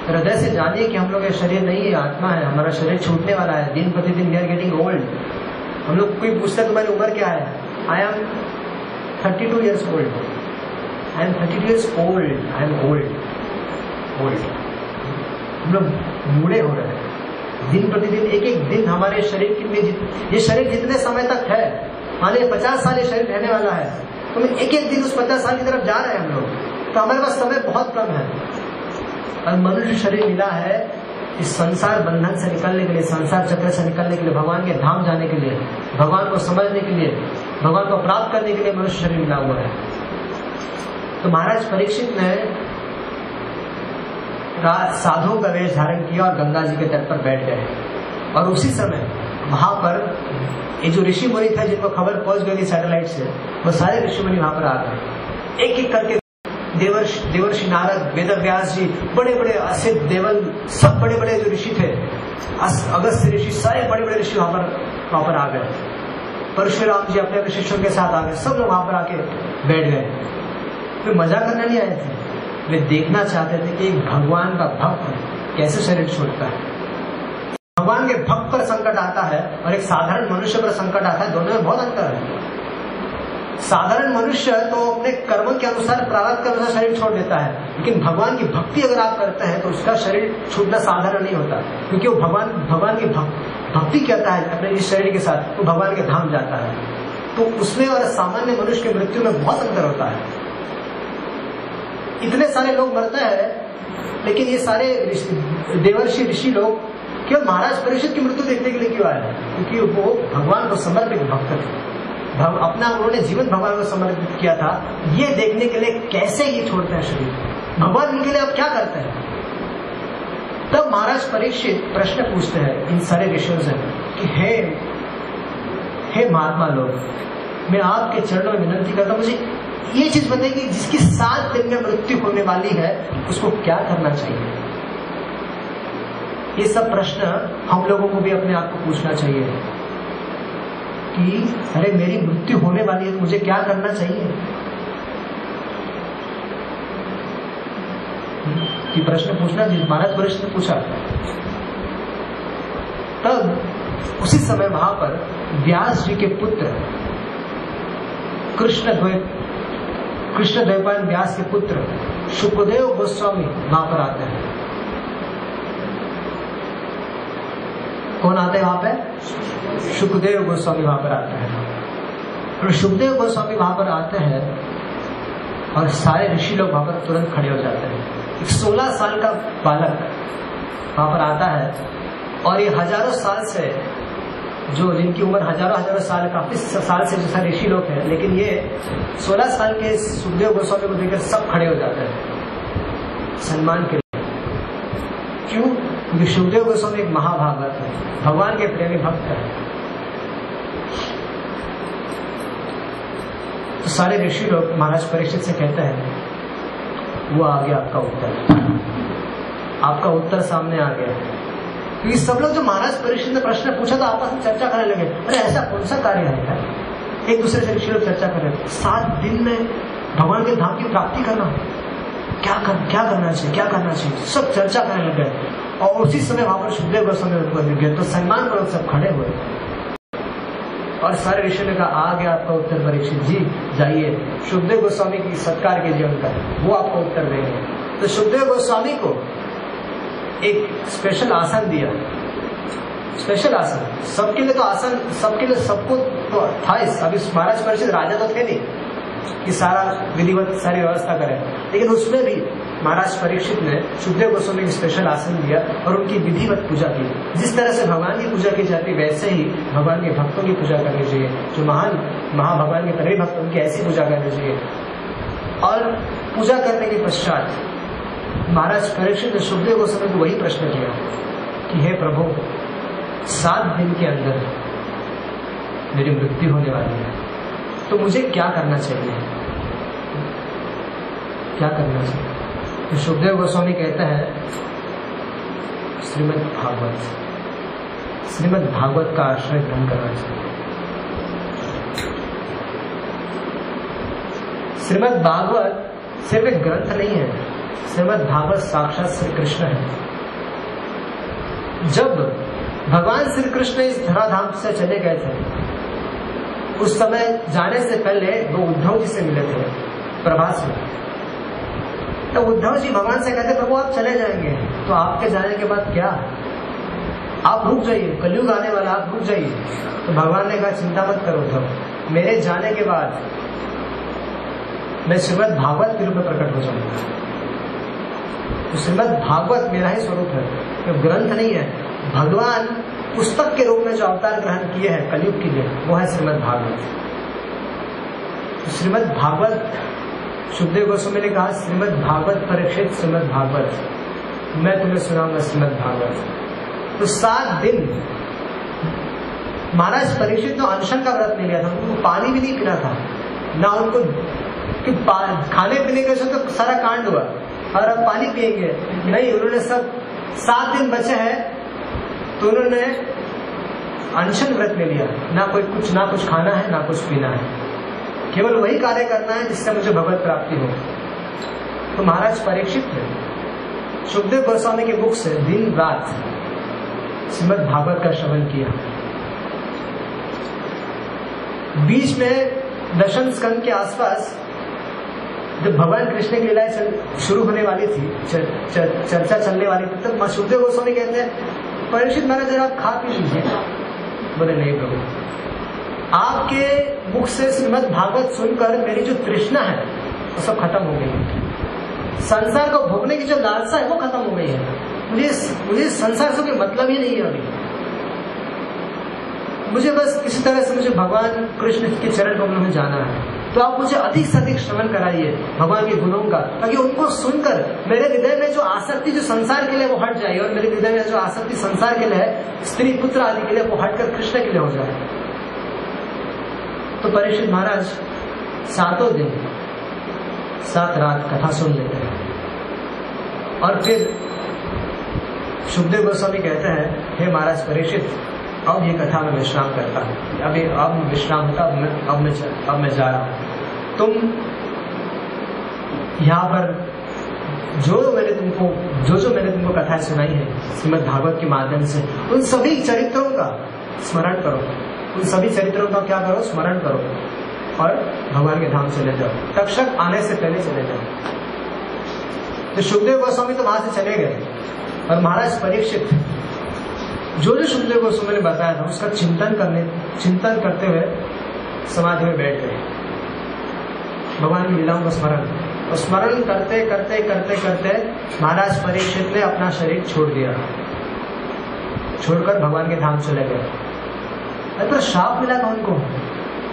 हृदय से जानिए कि हम लोग शरीर नहीं है, आत्मा है, हमारा शरीर छूटने वाला है, दिन प्रतिदिन वी आर गेटिंग ओल्ड हम लोग कोई पूछता तुम्हारी उम्र क्या है? I am thirty two years old I am thirty two years old I am old old हम लोग बूढ़े हो रहे हैं। दिन प्रतिदिन एक एक दिन हमारे शरीर में ये शरीर जितने समय तक है, मान लीजिए पचास साल ये शरीर रहने वाला है। तो एक एक दिन उस पचास साल की तरफ़ जा रहे हैं हम लोग। तो हमारे पास समय बहुत कम है। और मनुष्य शरीर मिला है इस संसार बंधन से निकलने के लिए, संसार चक्र से निकलने के लिए, भगवान के धाम जाने के लिए, भगवान को समझने के लिए, भगवान को प्राप्त करने के लिए मनुष्य शरीर मिला हुआ है। तो महाराज परीक्षित ने साधु का वेश धारण किया और गंगा जी के तट पर बैठ गए। और उसी समय वहाँ पर ये जो ऋषि मुनि था, जिनको खबर पहुँच गई थी सैटेलाइट से, वो सारे ऋषि मुनि वहाँ पर आ गए। एक एक करके देवर्ष, देवर्षि नारद, वेद व्यास जी बड़े बड़े असित देवल, सब बड़े बड़े जो ऋषि थे अगस्त्य ऋषि, सारे बड़े बड़े ऋषि वहाँ पर वहाँ पर आ गए। परशुराम जी अपने शिष्यों के साथ आ गए, सब लोग वहाँ पर आके बैठ गए। वे मज़ा करने नहीं आए थे? वे देखना चाहते थे कि भगवान का भक्त कैसे शरीर छोड़ता है। भगवान के भक्त पर संकट आता है और एक साधारण मनुष्य पर संकट आता है, दोनों में बहुत अंतर है। साधारण मनुष्य तो अपने कर्मों के अनुसार प्रारब्ध के अनुसार शरीर छोड़ देता है। लेकिन भगवान की भक्ति अगर आप करते हैं तो उसका शरीर छूटना साधारण नहीं होता। क्योंकि वो भगवान भगवान की भक- भक्ति करता है अपने इस शरीर के साथ वो भगवान के धाम जाता है। तो उसमें और सामान्य मनुष्य की मृत्यु में बहुत अंतर होता है। इतने सारे लोग मरते हैं, लेकिन ये सारे देवर्षि ऋषि लोग केवल महाराज परीक्षित की मृत्यु देखने के लिए क्यों आया क्योंकि वो भगवान को समर्पित भक्त थे। भग, अपना उन्होंने जीवन भगवान को समर्पित किया था। ये देखने के लिए कैसे ये छोड़ते हैं शरीर? भगवान इनके लिए अब क्या करते हैं? तब महाराज परीक्षित प्रश्न पूछते हैं इन सारे ऋषियों से कि हे हे महात्मा लोग मैं आपके चरणों में विनंती करता मुझे ये चीज़ बताइए कि जिसकी सात दिन में मृत्यु होने वाली है उसको क्या करना चाहिए? ये सब प्रश्न हम लोगों को भी अपने आप को पूछना चाहिए कि, अरे, मेरी मृत्यु होने वाली है, मुझे क्या करना चाहिए? ये प्रश्न पूछना, जिस महाराज वरिष्ठ ने पूछा, तब उसी समय वहाँ पर व्यास जी के पुत्र कृष्ण कृष्ण द्वैपायन व्यास के पुत्र सुखदेव गोस्वामी वहाँ पर आते हैं। कौन आते हैं वहाँ पे? सुखदेव गोस्वामी वहाँ पर आते हैं। और सुखदेव गोस्वामी वहाँ पर आते हैं और सारे ऋषि लोग वहाँ पर तुरंत खड़े हो जाते हैं। एक सोलह साल का बालक वहाँ पर आता है और ये हज़ारों साल से जो जिनकी उम्र हज़ारों हज़ारों साल काफ़ी साल से जैसा ऋषि लोग हैं लेकिन ये सोलह साल के सुखदेव गोस्वामी को देखकर सब खड़े हो जाते हैं। सम्मान के क्यों? क्योंकि सुखदेव गोस्वामी एक महाभागवत है। भगवान के प्रेमी भक्त है। तो सारे ऋषि लोग महाराज परीक्षित से कहते हैं, वो आ गया आपका उत्तर। आपका उत्तर सामने आ गया। क्योंकि सब लोग जो महाराज परीक्षित ने प्रश्न पूछा था आपस में चर्चा करने लगे। अरे, ऐसा कौन सा कार्य है एक दूसरे से ऋषि लोग चर्चा कर रहे सात दिन में भगवान के धाम की प्राप्ति करना। क्या कर, क्या करना चाहिए क्या करना चाहिए सब चर्चा करने लग गए। और उसी समय वहाँ पर सुखदेव गोस्वामी मिल गए। तो सम्मान पूर्वक सब खड़े हुए। और सारे ऋषि ने कहा, आ गया आपका उत्तर परीक्षित जी, जाइए। सुखदेव गोस्वामी की सत्कार कीजिए उनका, वो आपको उत्तर देंगे। तो सुखदेव गोस्वामी को एक स्पेशल आसन दिया। स्पेशल आसन। सबके लिए तो आसन, सबके लिए सबको तो था इस अभी महाराज परिषद राजा तो थे नहीं। कि सारा विधिवत, सारी व्यवस्था करे। लेकिन उसमें भी महाराज परीक्षित ने सुखदेव गोस्वामी को स्पेशल आसन दिया और उनकी विधिवत पूजा की। जिस तरह से भगवान की पूजा की जाती, वैसे ही भगवान के भक्तों की पूजा करनी चाहिए। जो महान, महाभगवान के प्रेम भक्त, उनकी ऐसी पूजा करनी चाहिए। और पूजा करने के पश्चात महाराज परीक्षित ने सुखदेव गोस्वामी को वही प्रश्न किया कि, हे प्रभु, सात दिन के अंदर मेरी मृत्यु होने वाली है। तो मुझे क्या करना चाहिए? क्या करना चाहिए? तो सुखदेव गोस्वामी कहते हैं, श्रीमद भागवत श्रीमद भागवत का आश्रय ग्रहण करना चाहिए। श्रीमद भागवत सिर्फ़ एक ग्रंथ नहीं है, श्रीमद भागवत साक्षात श्री कृष्ण है। जब भगवान श्री कृष्ण इस धराधाम से चले गए थे उस समय जाने से पहले वो उद्धव जी से मिले थे, प्रभास में तो उद्धव जी भगवान से कहते, प्रभु, आप चले जाएँगे। तो आपके जाने के बाद क्या? आप रुक जाइए, कलयुग आने वाला, आप रुक जाइए। तो भगवान ने कहा, चिंता मत करो, उद्धव। मेरे जाने के बाद मैं श्रीमद भागवत के रूप में प्रकट हो जाऊँगा। तो श्रीमद भागवत मेरा ही स्वरूप है। तो ग्रंथ नहीं है। भगवान पुस्तक के रूप में जो अवतार ग्रहण किए हैं कलयुग के लिए, वो है श्रीमद भागवत। तो श्रीमद भागवत, सुखदेव गोस्वामी ने कहा, श्रीमद भागवत परीक्षित, श्रीमद भागवत। मैं तुम्हें सुनाऊँगा श्रीमद भागवत। तो सात दिन, महाराज परीक्षित तो अनशन का व्रत नहीं लिया था, उनको पानी भी नहीं पीना था। ना उनको कि खाने पीने के तो सारा कांड हुआ। और अब पानी पिएँगे। नहीं, उन्होंने सब सात दिन बचे हैं तो उन्होंने अनशन व्रत ले लिया। ना कोई कुछ ना कुछ खाना है ना कुछ पीना है। केवल वही कार्य करना है जिससे मुझे भगवत प्राप्ति हो। तो महाराज परीक्षित थे। सुखदेव गोस्वामी के बुक से दिन रात श्रीमद भागवत का श्रवण किया। बीच में दशम स्कंद के आसपास जब भगवान कृष्ण की लीलाएँ शुरू होने वाली थी चर, चर, चर्चा चलने वाली थी तब सुखदेव गोस्वामी कहते हैं परीक्षित महाराज आप खा पी लीजिए बोले, नहीं प्रभु। आपके मुख से श्रीमद भागवत सुनकर मेरी जो तृष्णा है, वो सब खत्म हो गई। है संसार को भोगने की जो लालसा है, वो खत्म हो गई है। मुझे मुझे संसार से कोई मतलब ही नहीं है अभी। मुझे बस किसी तरह से मुझे भगवान कृष्ण के चरण कमलों में जाना है। तो आप मुझे अधिक से अधिक श्रवण कराइए भगवान के गुणों का, ताकि उनको सुनकर मेरे हृदय में जो आसक्ति, जो संसार के लिए वो हट जाए, और मेरे हृदय में जो आसक्ति संसार के लिए है, स्त्री पुत्र आदि के लिए वो हटकर कृष्ण के लिए हो जाए। तो परीक्षित महाराज, सातों दिन, सात रात कथा सुन लेते हैं। और फिर सुखदेव गोस्वामी कहते हैं, हे महाराज परीक्षित अब ये कथा में विश्राम करता हूँ। अभी अब विश्राम होता अब मैं अब मैं अब मैं जा रहा हूँ। तुम यहाँ पर जो मैंने तुमको जो जो मैंने तुमको कथाएँ सुनाई है, श्रीमद भागवत के माध्यम से, उन सभी चरित्रों का स्मरण करो। उन सभी चरित्रों का क्या करो? स्मरण करो और भगवान के धाम चले जाओ। तक्षक आने से पहले चले जाओ। तो सुखदेव गोस्वामी तो वहाँ से चले गए और महाराज परीक्षित जो जो सुखदेव गोस्वामी ने बताया था, उसका चिंतन करने, चिंतन करते हुए समाधि में बैठ गए। भगवान की लीलाओं का स्मरण। और स्मरण करते करते करते करते महाराज परीक्षित ने अपना शरीर छोड़ दिया। छोड़कर भगवान के धाम चले गए। तो शाप मिला था उनको।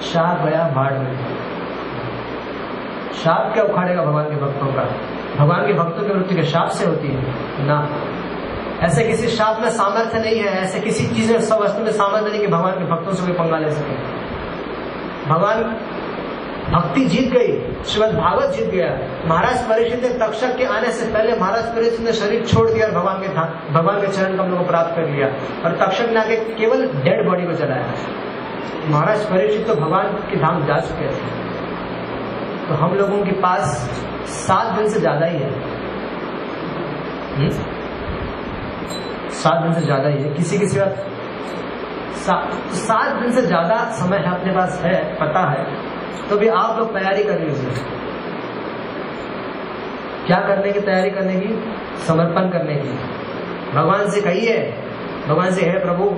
शाप गया भाड़ में। शाप क्या उखाड़ेगा भगवान के भक्तों का? भगवान के भक्तों की मृत्यु के शाप से होती है। ना। ऐसे किसी शाप में सामर्थ्य नहीं है, ऐसे किसी चीज़ में सब वस्तु में सामर्थ्य नहीं कि भगवान के भक्तों से कोई पंगा ले सके। भगवान भक्ति जीत गई, श्रीमद भागवत जीत गया। महाराज परीक्षित ने तक्षक के आने से पहले महाराज परीक्षित ने शरीर छोड़ दिया और भगवान के भगवान के चरण कमलों को प्राप्त कर लिया। और तक्षक ने आगे केवल डेड बॉडी को चलाया। महाराज परीक्षित तो भगवान के धाम जा चुके थे। तो हम लोगों के पास सात दिन से ज़्यादा ही है। हुँ? सात दिन से ज़्यादा ही है। किसी किसी बात सात दिन से ज़्यादा समय है अपने पास है, पता है। तो भी आप लोग तैयारी कर लीजिए। क्या करने की तैयारी करने की? समर्पण करने की। भगवान से कहिए, भगवान से, है प्रभु,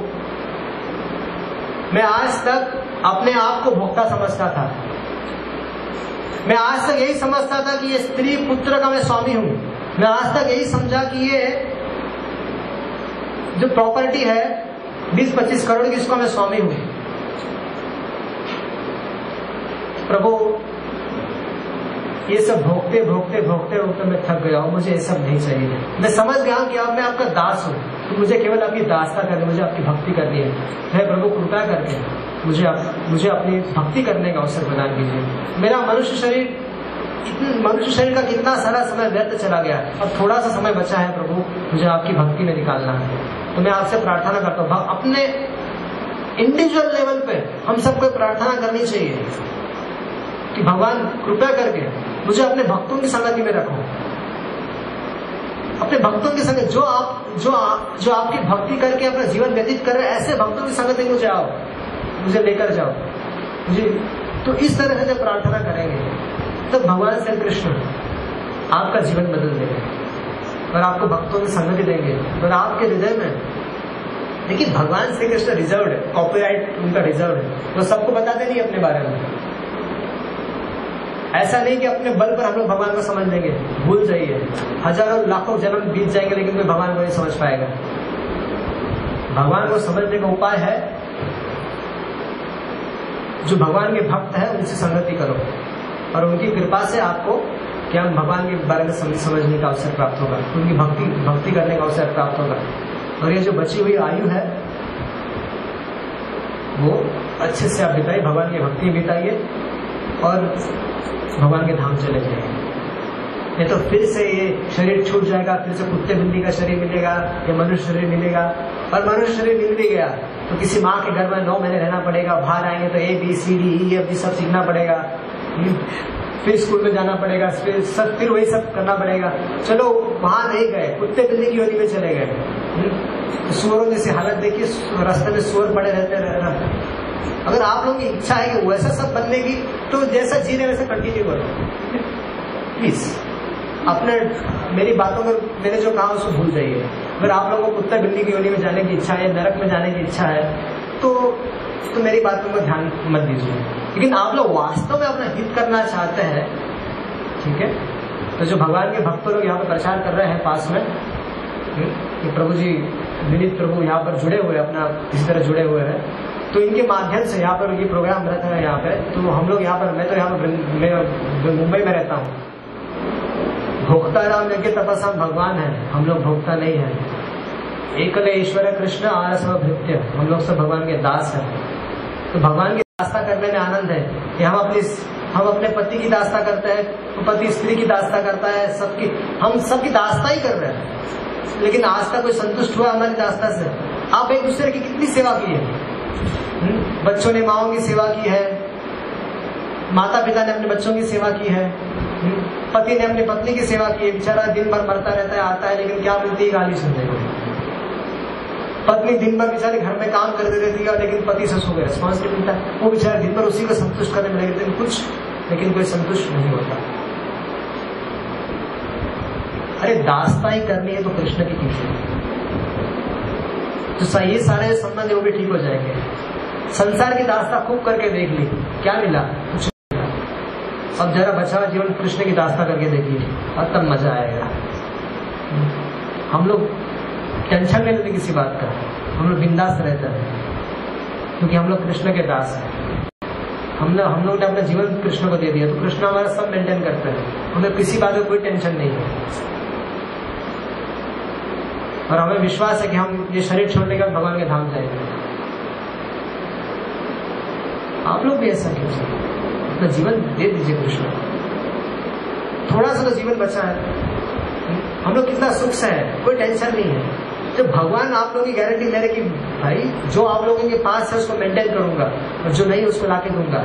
मैं आज तक अपने आप को भोक्ता समझता था। मैं आज तक यही समझता था कि ये स्त्री पुत्र का मैं स्वामी हूँ। मैं आज तक यही समझा कि ये जो प्रॉपर्टी है 20-25 करोड़ की इसका मैं स्वामी हूँ प्रभु ये सब भोगते भोगते भोगते भोगते मैं थक गया हूँ मुझे ये सब नहीं चाहिए। मैं समझ गया कि अब मैं आपका दास हूँ तो मुझे केवल आपकी दासता करनी मुझे आपकी भक्ति करनी है। है प्रभु कृपा करके मुझे आप, मुझे अपनी भक्ति करने का अवसर प्रदान कीजिए। मेरा मनुष्य शरीर मनुष्य शरीर का कितना सारा समय व्यर्थ चला गया अब थोड़ा सा समय बचा है प्रभु मुझे आपकी भक्ति में निकालना है। तो मैं आपसे प्रार्थना करता हूँ अपने इंडिविजुअल लेवल पे हम सबको प्रार्थना करनी चाहिए कि भगवान कृपया करके मुझे अपने भक्तों की संगति में रखो। अपने भक्तों की संगत, जो आप जो आप जो आपकी भक्ति करके अपना जीवन व्यतीत कर रहे हैं, ऐसे भक्तों की संगति मुझे आओ, मुझे लेकर जाओ। जी। तो इस तरह से जब प्रार्थना करेंगे तो भगवान श्री कृष्ण आपका जीवन बदल देंगे। और आपको भक्तों की संगति देंगे। और आपके हृदय में। देखिए, भगवान श्री कृष्ण रिज़र्व है कॉपीराइट उनका रिज़र्व है। वो सबको बताते नहीं अपने बारे में। ऐसा नहीं कि अपने बल पर हम लोग भगवान को समझ लेंगे भूल जाइए। हज़ारों, लाखों जन्म बीत जाएँगे, लेकिन कोई भगवान को नहीं समझ पाएगा। भगवान को समझने का उपाय है, जो भगवान के भक्त है, उनसे संगति करो। और उनकी कृपा से आपको ज्ञान भगवान के बारे में समझ- समझने का अवसर प्राप्त होगा, उनकी भक्ति भक्ति करने का अवसर प्राप्त होगा। और ये जो बची हुई आयु है, वो अच्छे से आप बिताइए, भगवान की भक्ति बिताइए, और भगवान के धाम चले जाइए। नहीं तो फिर से ये शरीर छूट जाएगा, फिर से कुत्ते बिल्ली का शरीर मिलेगा, या मनुष्य शरीर मिलेगा। और मनुष्य शरीर मिल भी गया तो किसी माँ के घर में नौ महीने रहना पड़ेगा, बाहर आएँगे तो A, B, C, D, E F G सब सीखना पड़ेगा। फिर स्कूल में जाना पड़ेगा फिर सब फिर वही सब करना पड़ेगा। चलो वहाँ नहीं गए कुत्ते बिल्ली की योनि में चले गए। हम्म, तो सुअरों जैसी हालत देखिए रास्ते में सुअर पड़े रहते रहना। अगर आप लोगों की इच्छा है कि वैसा सब की तो जैसा जीने वैसा कंटिन्यू करो। प्लीज़ अपने मेरी बातों को मैंने जो कहा उसको भूल जाइए। अगर आप लोगों को कुत्ता बिल्ली की योनि में जाने की इच्छा है नरक में जाने की इच्छा है तो तो मेरी बातों को ध्यान मत दीजिए। लेकिन आप लोग वास्तव में अपना हित करना चाहते हैं, ठीक है? तो जो भगवान के भक्त लोग यहाँ पर प्रचार कर रहे हैं पास में, कि प्रभु जी, विनीत प्रभु यहाँ पर जुड़े हुए अपना इसी तरह जुड़े हुए हैं तो इनके माध्यम से यहाँ पर ये प्रोग्राम रहता है यहाँ पे तो हम लोग यहाँ पर, मैं तो यहाँ पर मुंबई में रहता हूँ। भोक्ता राम यज्ञ तपस्या भगवान है, हम लोग भोक्ता नहीं है। एकल ईश्वर कृष्ण आरस व भृत्य, हम लोग सब भगवान के दास हैं। तो भगवान की दास्ता करने में आनंद है कि हम अपनी हम अपने पति की दास्ता करते हैं तो पति स्त्री की दास्ता करता है, सबकी, हम सबकी दास्ता ही कर रहे हैं लेकिन आज तक कोई संतुष्ट हुआ हमारी दास्ता से आप एक दूसरे की कितनी सेवा की है हम्म? बच्चों ने माओ की सेवा की है माता पिता ने अपने बच्चों की सेवा की है हम्म? पति ने अपनी पत्नी की सेवा की है, बेचारा दिन भर मरता रहता है, आता है, लेकिन क्या मिलती है गाली सुनने को पत्नी दिन भर बेचारी घर में काम करती रहती है, लेकिन पति से सो रिस्पॉन्स नहीं मिलता। वो बेचारा दिन भर उसी को संतुष्ट करने में लगे, लेकिन कुछ, लेकिन कोई संतुष्ट नहीं होता। अरे दास्ता ही करनी है तो कृष्ण की कीजिए तो ये सारे संबंध वो भी ठीक हो जाएँगे। संसार की दास्ता खूब करके देख ली। क्या मिला? कुछ अब जरा बचा जीवन कृष्ण की दास्ता करके देखिए। और तब मज़ा आएगा। हम लोग टेंशन नहीं लेते किसी बात का। हम लोग बिंदास रहते हैं। क्योंकि हम लोग कृष्ण के दास हैं। हम लोग हम लोग ने अपना जीवन कृष्ण को दे दिया। तो कृष्ण हमारा सब मेंटेन करते हैं। हमें किसी बात में कोई टेंशन नहीं है। और हमें विश्वास है कि हम ये शरीर छोड़ने के बाद भगवान के धाम जाएँगे। आप लोग भी ऐसा कीजिए अपना जीवन दे दीजिए कृष्ण। थोड़ा सा तो जीवन बचा है। हम लोग कितना सुख से है। कोई टेंशन नहीं है। जब भगवान आप लोगों की गारंटी ले रहे कि, भाई, जो आप लोगों के पास है, उसको मेंटेन करूँगा और जो नहीं उसको लाके दूँगा।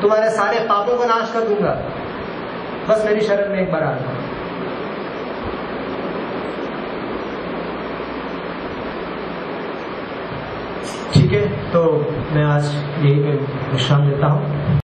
तुम्हारे सारे पापों को नाश कर दूँगा। बस मेरी शरण में एक बार आ जाओ। ठीक है तो मैं आज यही विश्राम देता हूँ।